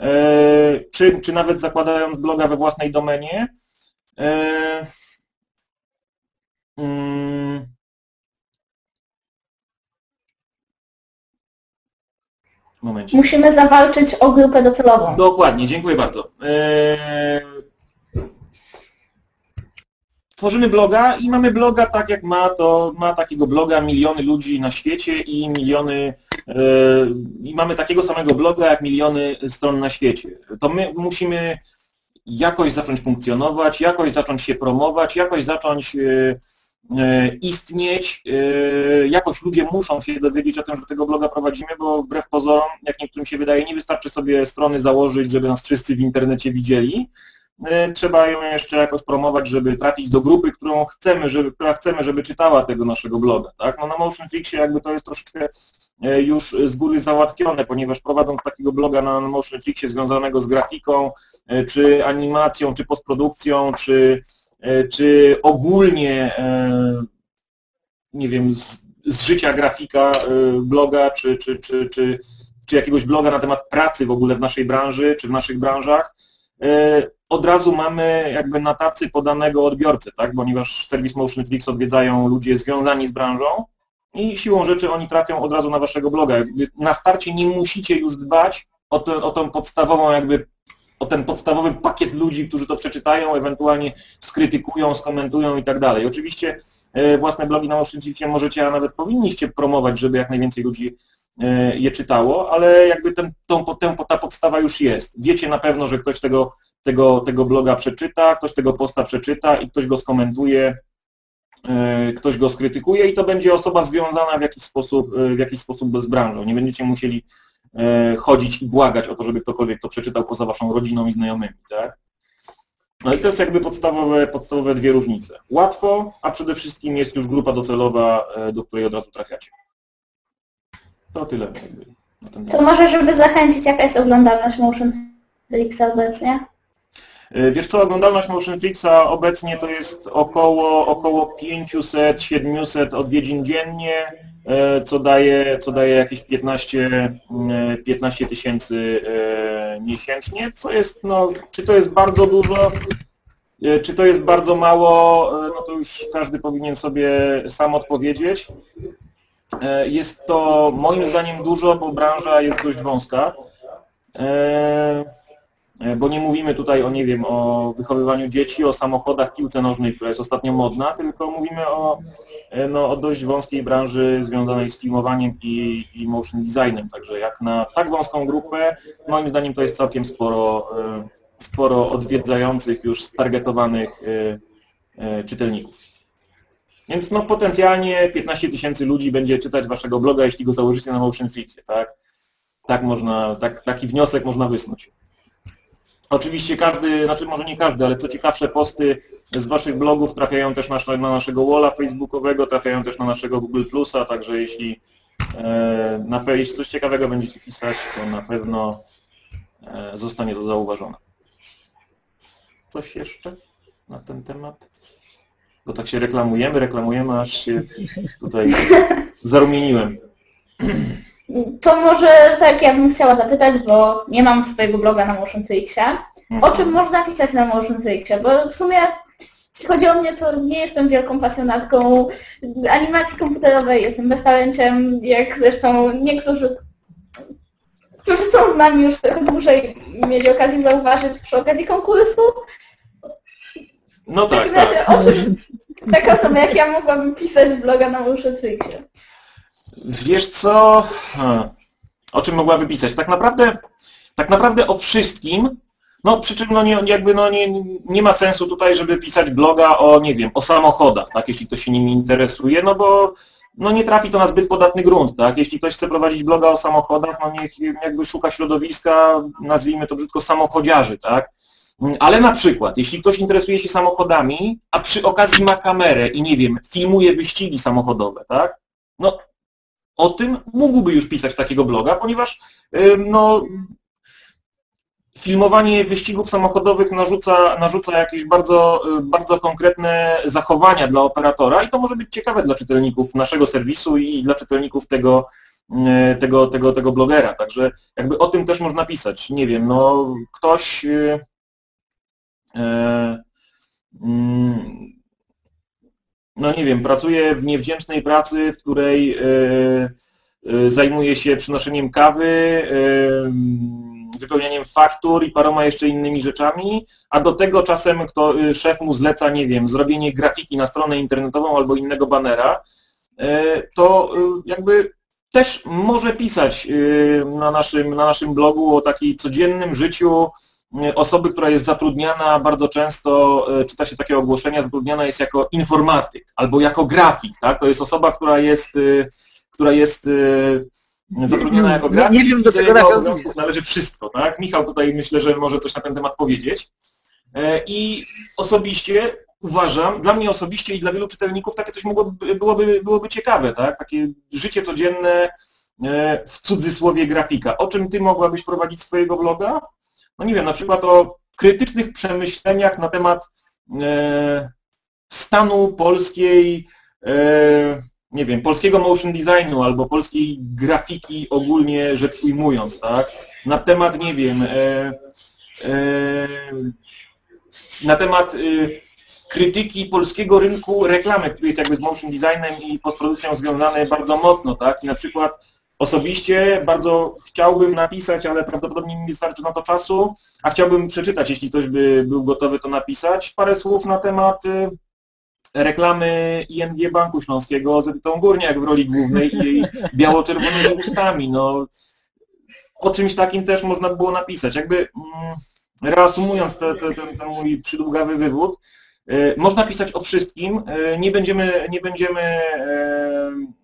E, czy, czy nawet zakładając bloga we własnej domenie. mm, Momencie. Musimy zawalczyć o grupę docelową. Dokładnie, dziękuję bardzo. Eee, Tworzymy bloga i mamy bloga tak jak ma to, ma takiego bloga miliony ludzi na świecie i miliony eee, i mamy takiego samego bloga jak miliony stron na świecie. To my musimy jakoś zacząć funkcjonować, jakoś zacząć się promować, jakoś zacząć e, e, istnieć, jakoś ludzie muszą się dowiedzieć o tym, że tego bloga prowadzimy, bo wbrew pozorom, jak niektórym się wydaje, nie wystarczy sobie strony założyć, żeby nas wszyscy w internecie widzieli. E, Trzeba ją jeszcze jakoś promować, żeby trafić do grupy, którą chcemy, żeby, która chcemy, żeby czytała tego naszego bloga. Tak? No na MotionFixie jakby to jest troszeczkę e, już z góry załatwione, ponieważ prowadząc takiego bloga na MotionFixie związanego z grafiką, e, czy animacją, czy postprodukcją, czy, czy ogólnie, nie wiem, z, z życia grafika bloga, czy, czy, czy, czy, czy jakiegoś bloga na temat pracy w ogóle w naszej branży, czy w naszych branżach, od razu mamy jakby na tacy podanego odbiorcę, tak? ponieważ serwis MotionFlix odwiedzają ludzie związani z branżą i siłą rzeczy oni trafią od razu na waszego bloga. Na starcie nie musicie już dbać o, tę- o tą podstawową jakby o ten podstawowy pakiet ludzi, którzy to przeczytają, ewentualnie skrytykują, skomentują i tak dalej. Oczywiście e, własne blogi na MotionFlixie możecie, a nawet powinniście promować, żeby jak najwięcej ludzi e, je czytało, ale jakby ten, tą, tę, ta podstawa już jest. Wiecie na pewno, że ktoś tego, tego, tego bloga przeczyta, ktoś tego posta przeczyta i ktoś go skomentuje, e, ktoś go skrytykuje i to będzie osoba związana w jakiś sposób, e, w jakiś sposób z branżą. Nie będziecie musieli e, chodzić i błagać o to, żeby ktokolwiek to przeczytał poza waszą rodziną i znajomymi, tak? No i to jest jakby podstawowe, podstawowe dwie różnice. Łatwo, a przede wszystkim jest już grupa docelowa, do której od razu trafiacie. To tyle jakby na ten To może, żeby zachęcić, jaka jest oglądalność Motion Flixa obecnie? E, Wiesz co, oglądalność Motion Fixa obecnie to jest około, około 500-700 odwiedzin dziennie, e, co daje, co daje jakieś 15 mm, 15 tysięcy e, miesięcznie, co jest, no, czy to jest bardzo dużo, czy to jest bardzo mało, no to już każdy powinien sobie sam odpowiedzieć. Jest to moim zdaniem dużo, bo branża jest dość wąska. E, bo nie mówimy tutaj o, nie wiem, o wychowywaniu dzieci, o samochodach, piłce nożnej, która jest ostatnio modna, tylko mówimy o, e, no, o dość wąskiej branży związanej z filmowaniem i, i motion designem. Także jak na tak wąską grupę, moim zdaniem to jest całkiem sporo, e, sporo odwiedzających już stargetowanych czytelników. Więc no potencjalnie 15 tysięcy ludzi będzie czytać waszego bloga, jeśli go założycie na Motion Flixie, tak? Tak można, tak, taki wniosek można wysnuć. Oczywiście każdy, znaczy może nie każdy, ale co ciekawsze posty z Waszych blogów trafiają też na, na naszego walla facebookowego, trafiają też na naszego Google Plusa, także jeśli, e, na, jeśli coś ciekawego będziecie pisać, to na pewno e, zostanie to zauważone. Coś jeszcze na ten temat? Bo tak się reklamujemy, reklamujemy, aż się tutaj [LAUGHS] zarumieniłem. [CLEARS THROAT] To może tak ja bym chciała zapytać, bo nie mam swojego bloga na Motion Flixie. O czym można pisać na Motion Flixie? Bo w sumie, jeśli chodzi o mnie, to nie jestem wielką pasjonatką animacji komputerowej, jestem beztalenciem, jak zresztą niektórzy, którzy są z nami już trochę dłużej, mieli okazję zauważyć przy okazji konkursu. No W tak, takim razie, tak. o czym taka osoba jak ja mogłabym pisać bloga na Motion Flixie? Wiesz co? Hmm. O czym mogłaby pisać? Tak naprawdę, tak naprawdę o wszystkim. No przy czym no nie, jakby no nie, nie ma sensu tutaj, żeby pisać bloga o, nie wiem, o samochodach, tak, jeśli ktoś się nimi interesuje, no bo no nie trafi to na zbyt podatny grunt, tak? Jeśli ktoś chce prowadzić bloga o samochodach, no niech jakby szuka środowiska, nazwijmy to brzydko, samochodziarzy, tak? Ale na przykład, jeśli ktoś interesuje się samochodami, a przy okazji ma kamerę i nie wiem, filmuje wyścigi samochodowe, tak? No o tym mógłby już pisać takiego bloga, ponieważ no, filmowanie wyścigów samochodowych narzuca, narzuca jakieś bardzo, y, bardzo konkretne zachowania dla operatora i to może być ciekawe dla czytelników naszego serwisu i dla czytelników tego, y, tego, tego, tego blogera. Także jakby o tym też można pisać. Nie wiem, no ktoś y, mm, no nie wiem, pracuje w niewdzięcznej pracy, w której e, e, zajmuje się przynoszeniem kawy, e, wypełnianiem faktur i paroma jeszcze innymi rzeczami, a do tego czasem kto, szef mu zleca, nie wiem, zrobienie grafiki na stronę internetową albo innego banera, to jakby też może pisać na naszym, na naszym blogu o takim codziennym życiu osoby, która jest zatrudniana bardzo często, e, czyta się takie ogłoszenia, zatrudniana jest jako informatyk albo jako grafik, tak? To jest osoba, która jest, e, która jest e, zatrudniona jako Nie- grafik nie wiem, do czego obowiązków należy wszystko, tak? Michał tutaj myślę, że może coś na ten temat powiedzieć. E, I osobiście uważam, dla mnie osobiście i dla wielu czytelników takie coś mogłoby, byłoby, byłoby ciekawe, tak? Takie życie codzienne e, w cudzysłowie grafika. O czym ty mogłabyś prowadzić swojego bloga? No nie wiem, na przykład o krytycznych przemyśleniach na temat e, stanu polskiej, e, nie wiem, polskiego motion designu albo polskiej grafiki ogólnie rzecz ujmując, tak? Na temat, nie wiem, e, na temat e, krytyki polskiego rynku reklamy, który jest jakby z motion designem i postprodukcją związany bardzo mocno, tak? I na przykład osobiście bardzo chciałbym napisać, ale prawdopodobnie mi nie starczy na to czasu, a chciałbym przeczytać, jeśli ktoś by był gotowy to napisać, parę słów na temat y, reklamy ING Banku Śląskiego z Edytą Górniak w roli głównej i jej [LAUGHS] biało-czerwonymi ustami. No, o czymś takim też można było napisać. Jakby mm, reasumując te, te, ten, ten mój przydługawy wywód, y, można pisać o wszystkim. y, Nie będziemy, nie będziemy e,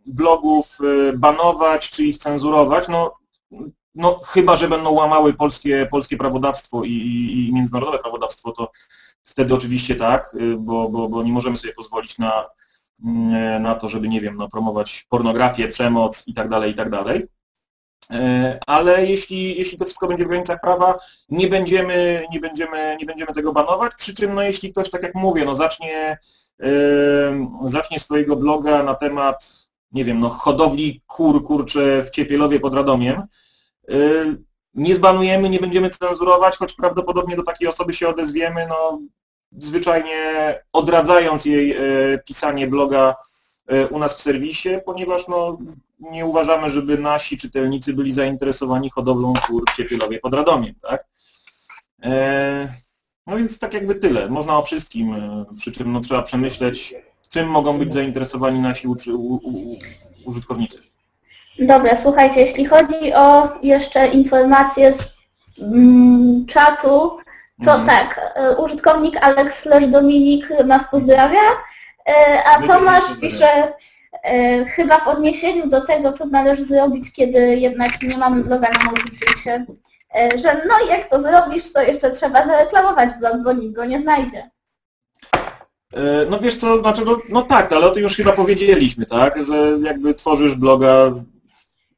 blogów y, banować czy ich cenzurować. No, no chyba, że będą łamały polskie, polskie prawodawstwo i, i, i międzynarodowe prawodawstwo, to wtedy oczywiście tak, y, bo, bo, bo nie możemy sobie pozwolić na, na to, żeby, nie wiem, no, promować pornografię, przemoc i tak dalej, i tak dalej. Ale jeśli, jeśli to wszystko będzie w granicach prawa, nie będziemy, nie będziemy, nie będziemy tego banować, przy czym no, jeśli ktoś, tak jak mówię, no, zacznie, zacznie swojego bloga na temat, nie wiem, no, hodowli kur, kurcze w Ciepielowie pod Radomiem, e, nie zbanujemy, nie będziemy cenzurować, choć prawdopodobnie do takiej osoby się odezwiemy, no, zwyczajnie odradzając jej e, pisanie bloga e, u nas w serwisie, ponieważ no, nie uważamy, żeby nasi czytelnicy byli zainteresowani hodowlą kur w Ciepielowie pod Radomiem, tak? No więc tak jakby tyle. Można o wszystkim, przy czym no, trzeba przemyśleć, czym mogą być zainteresowani nasi uczy- u, u, użytkownicy. Dobra, słuchajcie, jeśli chodzi o jeszcze informacje z mm, czatu, to Mhm. tak, e, użytkownik Alex Dominik nas pozdrawia, e, a Tomasz pisze e, chyba w odniesieniu do tego, co należy zrobić, kiedy jednak nie mamy bloga na Multiplexie, e, że no jak to zrobisz, to jeszcze trzeba zareklamować blog, bo nikt go nie znajdzie. E, No wiesz co, znaczy, no, no tak, ale o tym już chyba powiedzieliśmy, tak, że jakby tworzysz bloga,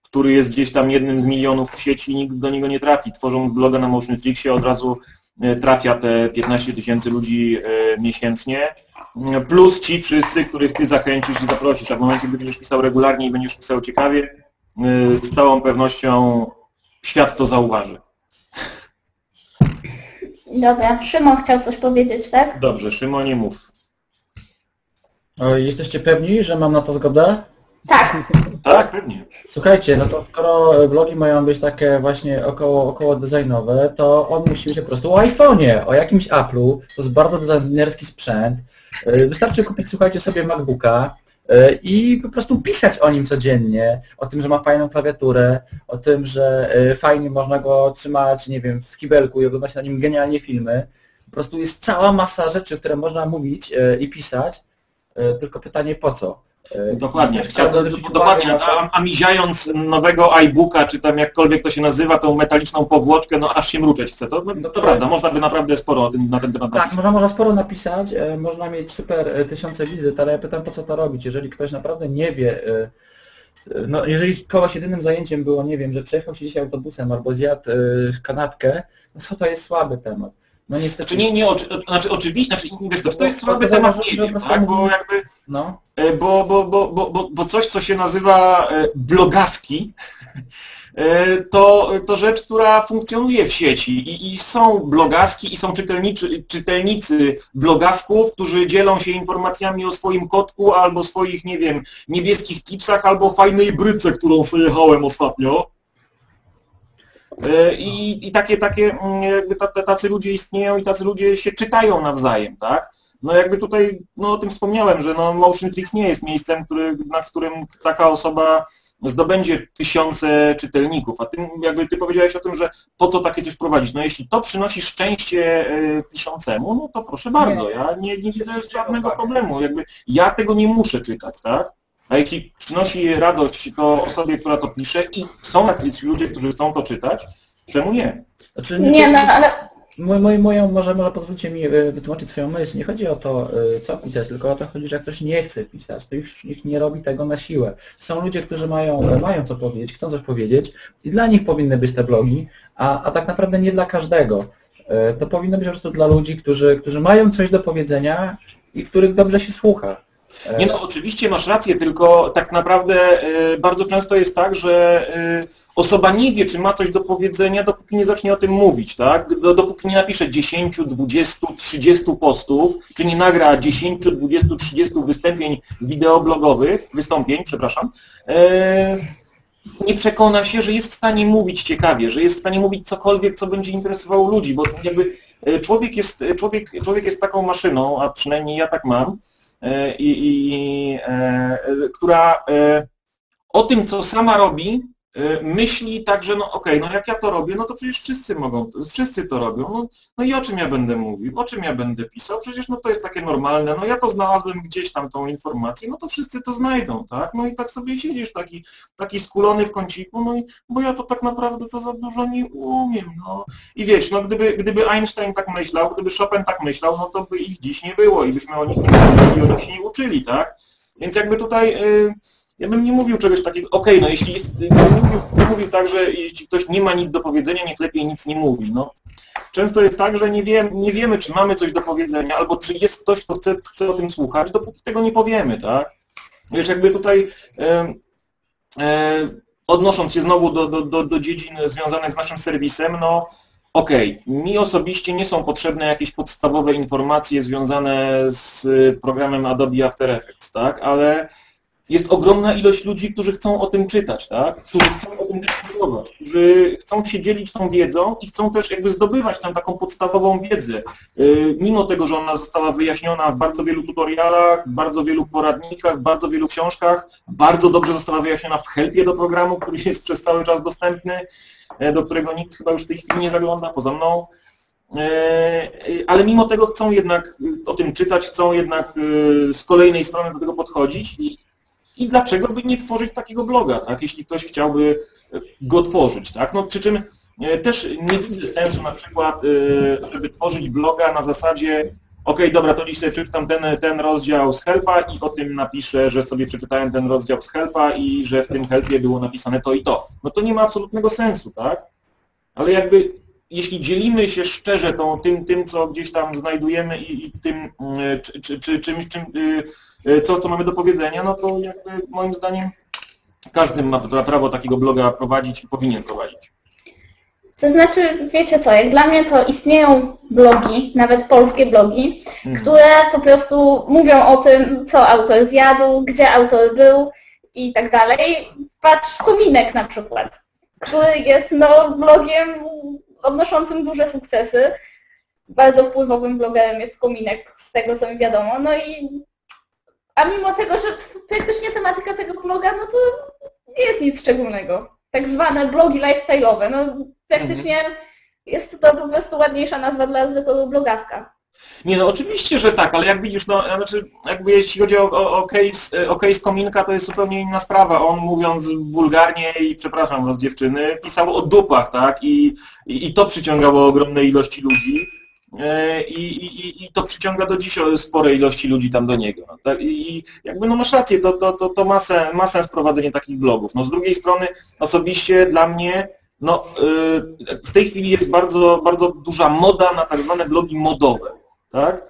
który jest gdzieś tam jednym z milionów w sieci i nikt do niego nie trafi. Tworząc bloga na Motionflixie od razu e, trafia te 15 tysięcy ludzi e, miesięcznie, plus ci wszyscy, których ty zachęcisz i zaprosisz, a w momencie, gdy będziesz pisał regularnie i będziesz pisał ciekawie, z całą pewnością świat to zauważy. Dobra, Szymon chciał coś powiedzieć, tak? Dobrze, Szymonie mów. O, Jesteście pewni, że mam na to zgodę? Tak, Tak, pewnie. Słuchajcie, no to skoro blogi mają być takie właśnie około, około designowe, to on musi być po prostu o iPhone'ie, o jakimś Apple'u, to jest bardzo designerski sprzęt. Yy, Wystarczy kupić, słuchajcie, sobie MacBooka yy, i po prostu pisać o nim codziennie, o tym, że ma fajną klawiaturę, o tym, że fajnie można go trzymać, nie wiem, w kibelku i oglądać na nim genialnie filmy. Po prostu jest cała masa rzeczy, które można mówić i pisać, tylko pytanie po co? Yy, Dokładnie. i też Chciałbym, uwagę dokładnie, a, a miziając nowego iBooka, czy tam jakkolwiek to się nazywa, tą metaliczną powłoczkę, no aż się mruczeć chce. To, no, to Dokładnie. prawda, można by naprawdę sporo na ten temat Tak, napisać. można, można sporo napisać, e, można mieć super e, tysiące wizyt, ale ja pytam po co to robić, jeżeli ktoś naprawdę nie wie, e, e, no jeżeli kogoś jedynym zajęciem było, nie wiem, że przejechał się dzisiaj autobusem albo zjadł e, kanapkę, no to to jest słaby temat. No niestety, Znaczy nie, nie, oczy, znaczy oczywiście, znaczy, wiesz co, to jest słaby temat, nie wiem, tak, bo jakby, no, e, bo, bo, bo, bo, bo, coś, co się nazywa e, blogaski, e, to, to rzecz, która funkcjonuje w sieci i, i są blogaski i są czytelniczy, czytelnicy blogasków, którzy dzielą się informacjami o swoim kotku albo swoich, nie wiem, niebieskich tipsach albo fajnej bryce, którą przejechałem ostatnio. E, I, i takie, takie, mm, jakby ta- ta- tacy ludzie istnieją i tacy ludzie się czytają nawzajem, tak? No jakby tutaj, no o tym wspomniałem, że no Motionflix nie jest miejscem, który, na którym taka osoba zdobędzie tysiące czytelników, a ty jakby ty powiedziałeś o tym, że po co takie coś prowadzić? No jeśli to przynosi szczęście e, piszącemu, no to proszę bardzo, ja nie, nie widzę żadnego problemu, jakby ja tego nie muszę czytać, tak? A jeśli przynosi radość to osobie, która to pisze i są tacy ludzie, którzy chcą to czytać, czemu nie? znaczy, nie no, ale Moj, moj, moją, może, może pozwólcie mi e, wytłumaczyć swoją myśl. Nie chodzi o to, e, co pisać, tylko o to chodzi, że jak ktoś nie chce pisać, to już nikt nie robi tego na siłę. Są ludzie, którzy mają, mają co powiedzieć, chcą coś powiedzieć i dla nich powinny być te blogi, a, a tak naprawdę nie dla każdego. E, To powinno być po prostu dla ludzi, którzy, którzy mają coś do powiedzenia i których dobrze się słucha. E, Nie no, oczywiście masz rację, tylko tak naprawdę y, bardzo często jest tak, że y, osoba nie wie, czy ma coś do powiedzenia, dopóki nie zacznie o tym mówić, tak? Do, dopóki nie napisze 10, 20, 30 postów, czy nie nagra 10, 20, 30 wystąpień wideoblogowych, wystąpień, przepraszam, nie przekona się, że jest w stanie mówić ciekawie, że jest w stanie mówić cokolwiek, co będzie interesowało ludzi, bo jakby człowiek jest, człowiek, człowiek jest taką maszyną, a przynajmniej ja tak mam, e, i, i, e, e, która e, o tym, co sama robi, e, myśli tak, że no okej, no jak ja to robię, no to przecież wszyscy mogą, wszyscy to robią, no, no i o czym ja będę mówił, o czym ja będę pisał, przecież no to jest takie normalne, no ja to znalazłem gdzieś tam tą informację, no to wszyscy to znajdą, tak, no i tak sobie siedzisz taki, taki skulony w kąciku, no i bo ja to tak naprawdę to za dużo nie umiem, no. I wiesz, no gdyby, gdyby Einstein tak myślał, gdyby Chopin tak myślał, no to by ich dziś nie było i byśmy o nich nie o nich się nie uczyli, tak, więc jakby tutaj... y, ja bym nie mówił czegoś takiego, okej, no jeśli jest, nie mówił, mówił tak, że jeśli ktoś nie ma nic do powiedzenia, niech lepiej nic nie mówi. No, często jest tak, że nie, wie, nie wiemy, czy mamy coś do powiedzenia, albo czy jest ktoś, kto chce, chce o tym słuchać, dopóki tego nie powiemy, tak? Wiesz, jakby tutaj e, e, odnosząc się znowu do, do, do, do dziedzin związanych z naszym serwisem, no okej, mi osobiście nie są potrzebne jakieś podstawowe informacje związane z programem Adobe After Effects, tak? Ale jest ogromna ilość ludzi, którzy chcą o tym czytać, tak? którzy chcą o tym dyskutować, którzy chcą się dzielić tą wiedzą i chcą też jakby zdobywać tę taką podstawową wiedzę. Yy, Mimo tego, że ona została wyjaśniona w bardzo wielu tutorialach, w bardzo wielu poradnikach, w bardzo wielu książkach, bardzo dobrze została wyjaśniona w helpie do programu, który jest przez cały czas dostępny, e, do którego nikt chyba już w tej chwili nie zagląda poza mną. E, Ale mimo tego chcą jednak o tym czytać, chcą jednak e, z kolejnej strony do tego podchodzić i dlaczego by nie tworzyć takiego bloga, tak, jeśli ktoś chciałby go tworzyć, tak, no przy czym e, też nie widzę sensu na przykład, e, żeby tworzyć bloga na zasadzie ok, dobra, to dziś przeczytam ten, ten rozdział z Helpa i o tym napiszę, że sobie przeczytałem ten rozdział z Helpa i że w tym Helpie było napisane to i to. No to nie ma absolutnego sensu, tak? Ale jakby jeśli dzielimy się szczerze tą, tym, tym, co gdzieś tam znajdujemy i, i tym, mm, czy, czy, czy czymś, czym, y, co, co mamy do powiedzenia, no to jakby moim zdaniem każdy ma prawo takiego bloga prowadzić i powinien prowadzić. To znaczy, wiecie co, jak dla mnie to istnieją blogi, nawet polskie blogi, Mhm. które po prostu mówią o tym, co autor zjadł, gdzie autor był i tak dalej. Patrz Kominek na przykład, który jest no, blogiem odnoszącym duże sukcesy. Bardzo wpływowym blogerem jest Kominek, z tego co mi wiadomo. No i a mimo tego, że praktycznie tematyka tego bloga, no to nie jest nic szczególnego. Tak zwane blogi lifestyle'owe. No praktycznie jest to po prostu ładniejsza nazwa dla zwykłego blogawka. Nie no, oczywiście, że tak, ale jak widzisz, no, znaczy, jakby jeśli chodzi o, o, o, case, o case Kominka, to jest zupełnie inna sprawa. On mówiąc wulgarnie i przepraszam was dziewczyny, pisał o dupach, tak? I, i, i to przyciągało ogromne ilości ludzi. E, I, i, I to przyciąga do dziś spore ilości ludzi tam do niego. No, tak? I jakby no masz rację, to, to, to, to ma, sens, ma sens prowadzenie takich blogów. No z drugiej strony osobiście dla mnie no, y, w tej chwili jest bardzo, bardzo duża moda na tak zwane blogi modowe. Tak?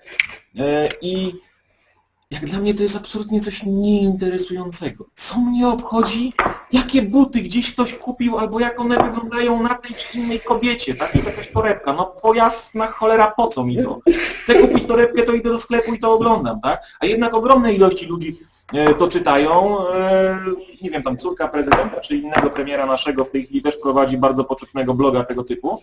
E, I jak dla mnie to jest absolutnie coś nieinteresującego. Co mnie obchodzi, jakie buty gdzieś ktoś kupił, albo jak one wyglądają na tej czy innej kobiecie, tak? Jest jakaś torebka. No po jasna cholera, po co mi to? Chcę kupić torebkę, to idę do sklepu i to oglądam, tak? A jednak ogromne ilości ludzi e, to czytają. E, Nie wiem, tam córka prezydenta, czy innego premiera naszego w tej chwili też prowadzi bardzo poczytnego bloga tego typu.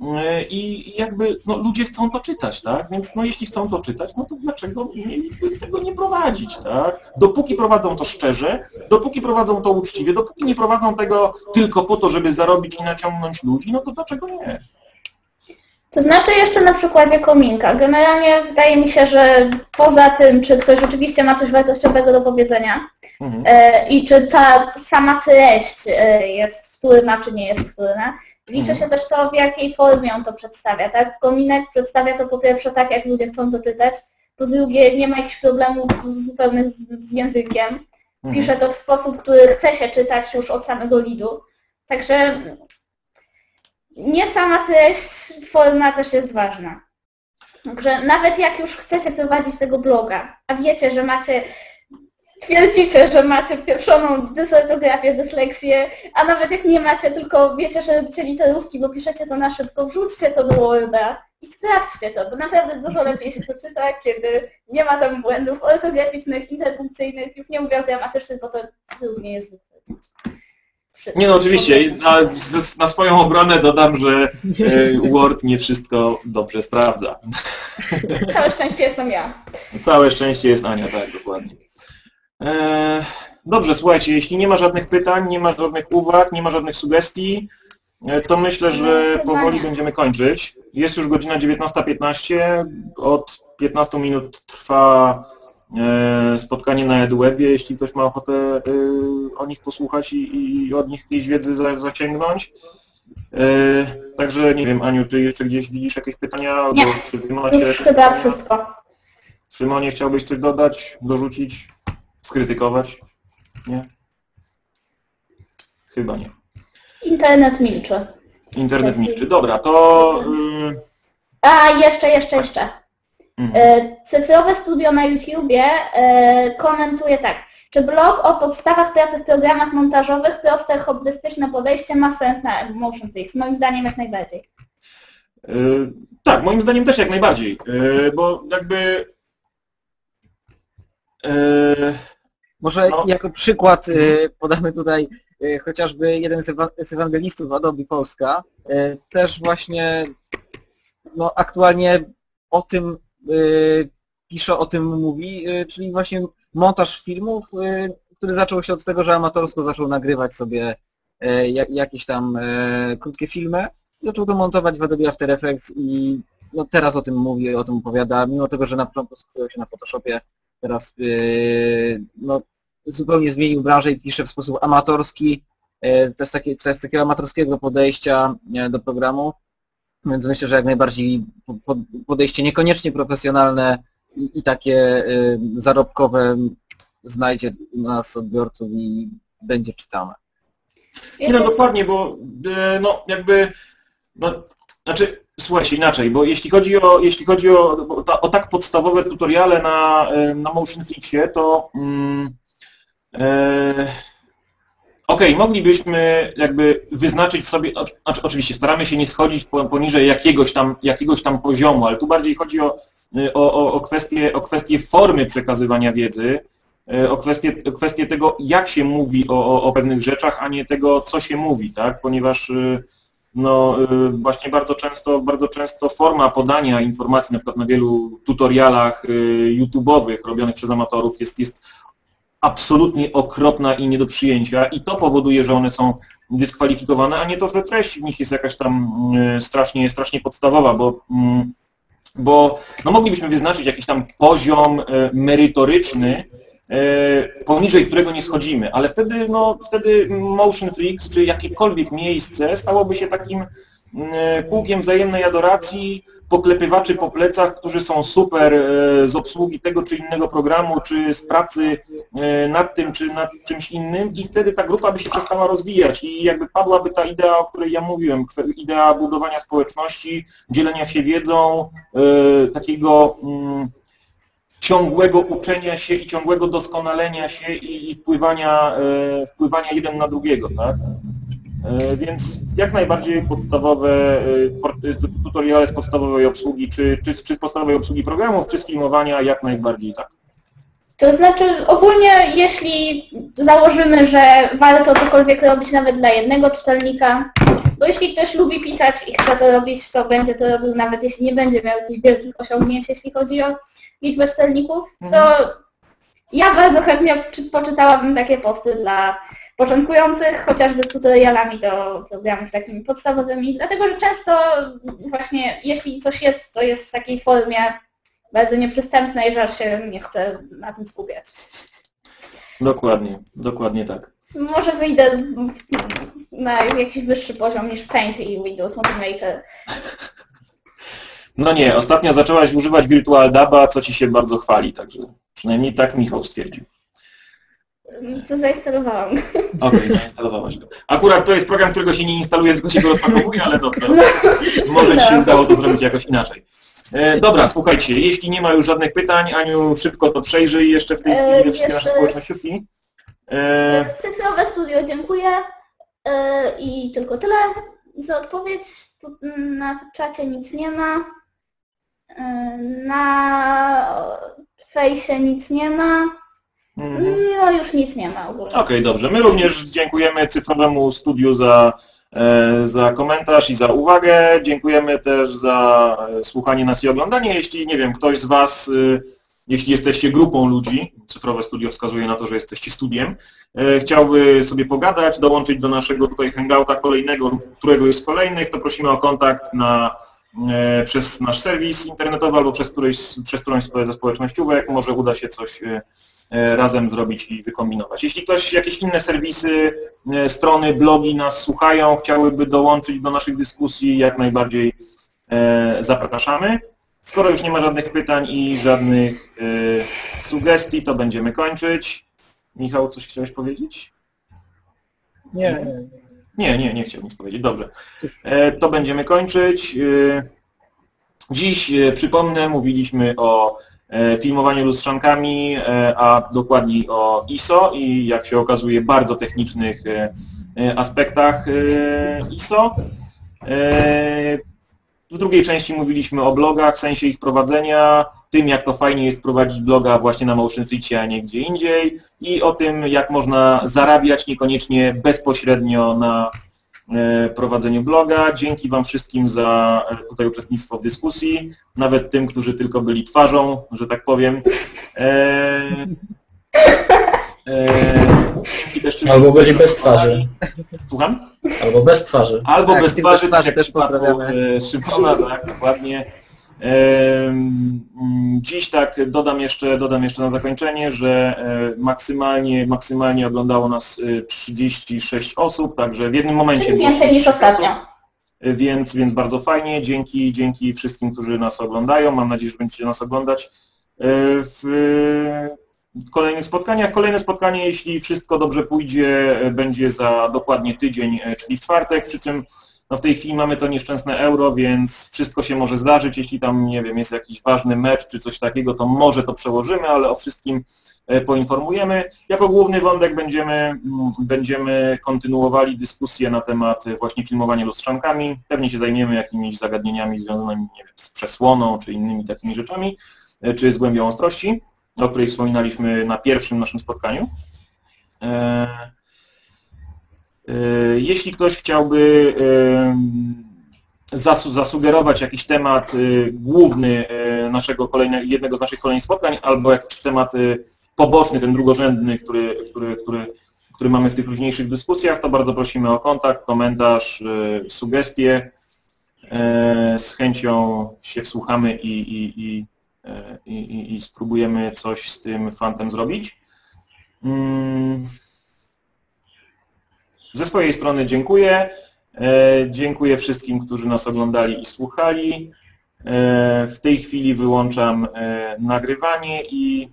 E, I jakby no, ludzie chcą to czytać, tak? Więc no, jeśli chcą to czytać, no to dlaczego mieliby tego nie prowadzić, tak? Dopóki prowadzą to szczerze, dopóki prowadzą to uczciwie, dopóki nie prowadzą tego tylko po to, żeby zarobić i naciągnąć ludzi, no to dlaczego nie? To znaczy jeszcze na przykładzie kominka. Generalnie wydaje mi się, że poza tym, czy ktoś rzeczywiście ma coś wartościowego do powiedzenia Mhm. e, i czy ta sama treść e, jest wtórna, czy nie jest wtórna, liczy Mhm. się też to, w jakiej formie on to przedstawia. Tak? Kominek przedstawia to po pierwsze tak, jak ludzie chcą to czytać, po drugie nie ma jakichś problemów zupełnych z, z językiem. Mhm. Pisze to w sposób, który chce się czytać już od samego lidu. Także nie sama treść, forma też jest ważna. Także nawet jak już chcecie prowadzić tego bloga, a wiecie, że macie, twierdzicie, że macie pierwszoną dysortografię, dysleksję, a nawet jak nie macie, tylko wiecie, że robicie literówki, bo piszecie to na szybko, wrzućcie to do Worda i sprawdźcie to, bo naprawdę dużo lepiej się to czyta, kiedy nie ma tam błędów ortograficznych, interpunkcyjnych, już nie mówię o gramatycznych, bo to trudniej jest wychwycić. Nie no, oczywiście. Na, na swoją obronę dodam, że e, Word nie wszystko dobrze sprawdza. Całe szczęście jestem ja. Całe szczęście jest Ania, tak, dokładnie. E, dobrze, słuchajcie, jeśli nie ma żadnych pytań, nie ma żadnych uwag, nie ma żadnych sugestii, e, to myślę, że powoli będziemy kończyć. Jest już godzina 19.15, od 15 minut trwa e, spotkanie na EduWebie, jeśli ktoś ma ochotę o nich posłuchać i, i od nich jakiejś wiedzy za, zaciągnąć. E, Także nie wiem, Aniu, czy jeszcze gdzieś widzisz jakieś pytania? Nie. czy wy macie Już chyba wszystko. Szymonie, chciałbyś coś dodać, dorzucić, skrytykować? Nie? Chyba nie. Internet milczy. Internet milczy. Dobra, to... Yy, A, jeszcze, jeszcze, jeszcze. mm. E, Cyfrowe studio na YouTubie e, komentuje tak. Czy blog o podstawach pracy w programach montażowych, proste, hobbystyczne podejście ma sens na Motion Fix? Moim zdaniem jak najbardziej. Yy, tak, moim zdaniem też jak najbardziej, yy, bo jakby... Yy, Może No. jako przykład y, podamy tutaj y, chociażby jeden z, ewa- z ewangelistów Adobe Polska, y, też właśnie no, aktualnie o tym pisze, o tym mówi, czyli właśnie montaż filmów, który zaczął się od tego, że amatorsko zaczął nagrywać sobie jak- jakieś tam krótkie filmy, zaczął to montować w Adobe After Effects i no, teraz o tym mówi, o tym opowiada, mimo tego, że na początku skupiał się na Photoshopie, teraz no, zupełnie zmienił branżę i pisze w sposób amatorski. E, To jest, takie, jest takiego amatorskiego podejścia e, do programu, więc myślę, że jak najbardziej po- po- podejście niekoniecznie profesjonalne i, takie e, zarobkowe znajdzie nas odbiorców i będzie czytane. Nie no dokładnie, bo no jakby, no, znaczy, słuchajcie, inaczej, bo jeśli chodzi o, jeśli chodzi o, o, ta, o tak podstawowe tutoriale na, na Motion Flixie, to mm, e, okej, moglibyśmy jakby wyznaczyć sobie, znaczy, oczywiście staramy się nie schodzić po- poniżej jakiegoś tam, jakiegoś tam poziomu, ale tu bardziej chodzi o, e, o, o, kwestię, o kwestię formy przekazywania wiedzy, e, o kwestię, o kwestię tego, jak się mówi o, o, o pewnych rzeczach, a nie tego, co się mówi, tak? Ponieważ no, właśnie bardzo często, bardzo często forma podania informacji, na przykład na wielu tutorialach YouTube'owych robionych przez amatorów jest, jest absolutnie okropna i nie do przyjęcia i to powoduje, że one są dyskwalifikowane, a nie to, że treść w nich jest jakaś tam y, strasznie, strasznie podstawowa, bo mm, bo no moglibyśmy wyznaczyć jakiś tam poziom e, merytoryczny, e, poniżej którego nie schodzimy, ale wtedy, no, wtedy Motion Flix czy jakiekolwiek miejsce stałoby się takim kółkiem wzajemnej adoracji, poklepywaczy po plecach, którzy są super e, z obsługi tego czy innego programu, czy z pracy e, nad tym, czy nad czymś innym i wtedy ta grupa by się przestała rozwijać i jakby padłaby ta idea, o której ja mówiłem, idea budowania społeczności, dzielenia się wiedzą, e, takiego mm, ciągłego uczenia się i ciągłego doskonalenia się i, wpływania, e, wpływania jeden na drugiego, tak? E, Więc jak najbardziej podstawowe e, tutoriale z podstawowej obsługi, czy, czy, z podstawowej obsługi programów, czy z filmowania, jak najbardziej tak. To znaczy ogólnie jeśli założymy, że warto cokolwiek robić nawet dla jednego czytelnika, bo jeśli ktoś lubi pisać i chce to robić, to będzie to robił nawet jeśli nie będzie miał jakichś wielkich osiągnięć, jeśli chodzi o liczbę czytelników, to ja bardzo chętnie czy- poczytałabym takie posty dla początkujących, chociażby z tutorialami do programów takimi podstawowymi, dlatego że często właśnie jeśli coś jest, to jest w takiej formie bardzo nieprzystępnej, że aż się nie chcę na tym skupiać. Dokładnie, dokładnie tak. Może wyjdę na jakiś wyższy poziom niż Paint i Windows Movie Maker. No nie, ostatnio zaczęłaś używać Virtual Daba, co ci się bardzo chwali, także przynajmniej tak Michał stwierdził. To zainstalowałam. Okej, zainstalowałaś go. Akurat to jest program, którego się nie instaluje, tylko się go rozpakowuje, ale dobrze. No, Może ci się no. udało to zrobić jakoś inaczej. E, dobra, słuchajcie, jeśli nie ma już żadnych pytań, Aniu, szybko to przejrzyj jeszcze w tej E, chwili wszystkie nasze jeszcze- społecznościówki. E, Cyfrowe studio dziękuję E, i tylko tyle za odpowiedź. Tu na czacie nic nie ma. E, Na fejsie nic nie ma. Mhm. No już nic nie ma ogólnie. Okej, dobrze. My również dziękujemy Cyfrowemu Studiu za, e, za komentarz i za uwagę. Dziękujemy też za e, słuchanie nas i oglądanie. Jeśli, nie wiem, ktoś z Was, e, jeśli jesteście grupą ludzi, Cyfrowe Studio wskazuje na to, że jesteście studiem, e, chciałby sobie pogadać, dołączyć do naszego tutaj hangouta kolejnego lub którego jest kolejnych, to prosimy o kontakt na e, przez nasz serwis internetowy albo przez, któryś, przez którąś ze społecznościówek. Może uda się coś e, razem zrobić i wykombinować. Jeśli ktoś, jakieś inne serwisy, e, strony, blogi nas słuchają, chciałyby dołączyć do naszych dyskusji, jak najbardziej e, zapraszamy. Skoro już nie ma żadnych pytań i żadnych e, sugestii, to będziemy kończyć. Michał, coś chciałeś powiedzieć? Nie, nie. Nie, nie, nie chciał nic powiedzieć. Dobrze. E, To będziemy kończyć. E, Dziś, e, przypomnę, mówiliśmy o e, filmowaniu lustrzankami, e, a dokładniej o ISO i jak się okazuje bardzo technicznych e, aspektach ISO. W drugiej części mówiliśmy o blogach, sensie ich prowadzenia, tym jak to fajnie jest prowadzić bloga właśnie na Motion Freacie, a nie gdzie indziej i o tym jak można zarabiać niekoniecznie bezpośrednio na prowadzeniu bloga. Dzięki Wam wszystkim za e, tutaj uczestnictwo w dyskusji, nawet tym, którzy tylko byli twarzą, że tak powiem. E, e, dzięki też wszystkim, Albo byli bez twarzy. Słucham? Albo bez twarzy. Albo Tak, bez twarzy, tak też pozdrawiamy. e, Szymona, tak, dokładnie. Mm, Dziś tak dodam jeszcze, dodam jeszcze na zakończenie, że e, maksymalnie, maksymalnie oglądało nas e, 36 osób, także w jednym momencie Czyli więcej niż 36 ostatnio. osób, e, więc, więc bardzo fajnie. Dzięki, dzięki wszystkim, którzy nas oglądają. Mam nadzieję, że będziecie nas oglądać e, w kolejnych spotkaniach. Kolejne spotkanie, jeśli wszystko dobrze pójdzie, e, będzie za dokładnie tydzień, e, czyli w czwartek, przy czym no w tej chwili mamy to nieszczęsne euro, więc wszystko się może zdarzyć. Jeśli tam, nie wiem, jest jakiś ważny mecz czy coś takiego, to może to przełożymy, ale o wszystkim e, poinformujemy. Jako główny wątek będziemy, mm, będziemy kontynuowali dyskusję na temat e, właśnie filmowania lustrzankami. Pewnie się zajmiemy jakimiś zagadnieniami związanymi nie wiem, z przesłoną czy innymi takimi rzeczami, e, czy z głębią ostrości, o której wspominaliśmy na pierwszym naszym spotkaniu. E, Jeśli ktoś chciałby zasu- zasugerować jakiś temat e, główny e, naszego kolejne, jednego z naszych kolejnych spotkań, albo jakiś temat poboczny, ten drugorzędny, który, który, który, który mamy w tych luźniejszych dyskusjach, to bardzo prosimy o kontakt, komentarz, sugestie. Z chęcią się wsłuchamy i, i, i, i, i, i spróbujemy coś z tym fantem zrobić. Ze swojej strony dziękuję. E, Dziękuję wszystkim, którzy nas oglądali i słuchali. E, W tej chwili wyłączam e, nagrywanie i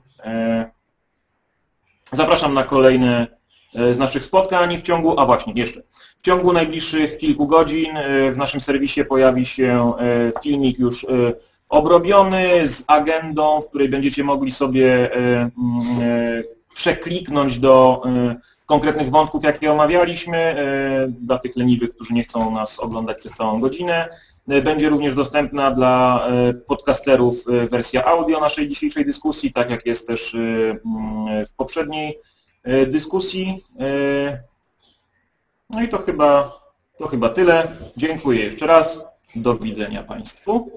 zapraszam na kolejne z naszych spotkań w ciągu, a właśnie, jeszcze, w ciągu najbliższych kilku godzin w naszym serwisie pojawi się filmik już obrobiony z agendą, w której będziecie mogli sobie przekliknąć do konkretnych wątków, jakie omawialiśmy, e, dla tych leniwych, którzy nie chcą nas oglądać przez całą godzinę. E, Będzie również dostępna dla e, podcasterów wersja audio naszej dzisiejszej dyskusji, tak jak jest też mm, w poprzedniej dyskusji. No i to chyba, to chyba tyle. Dziękuję jeszcze raz. Do widzenia Państwu.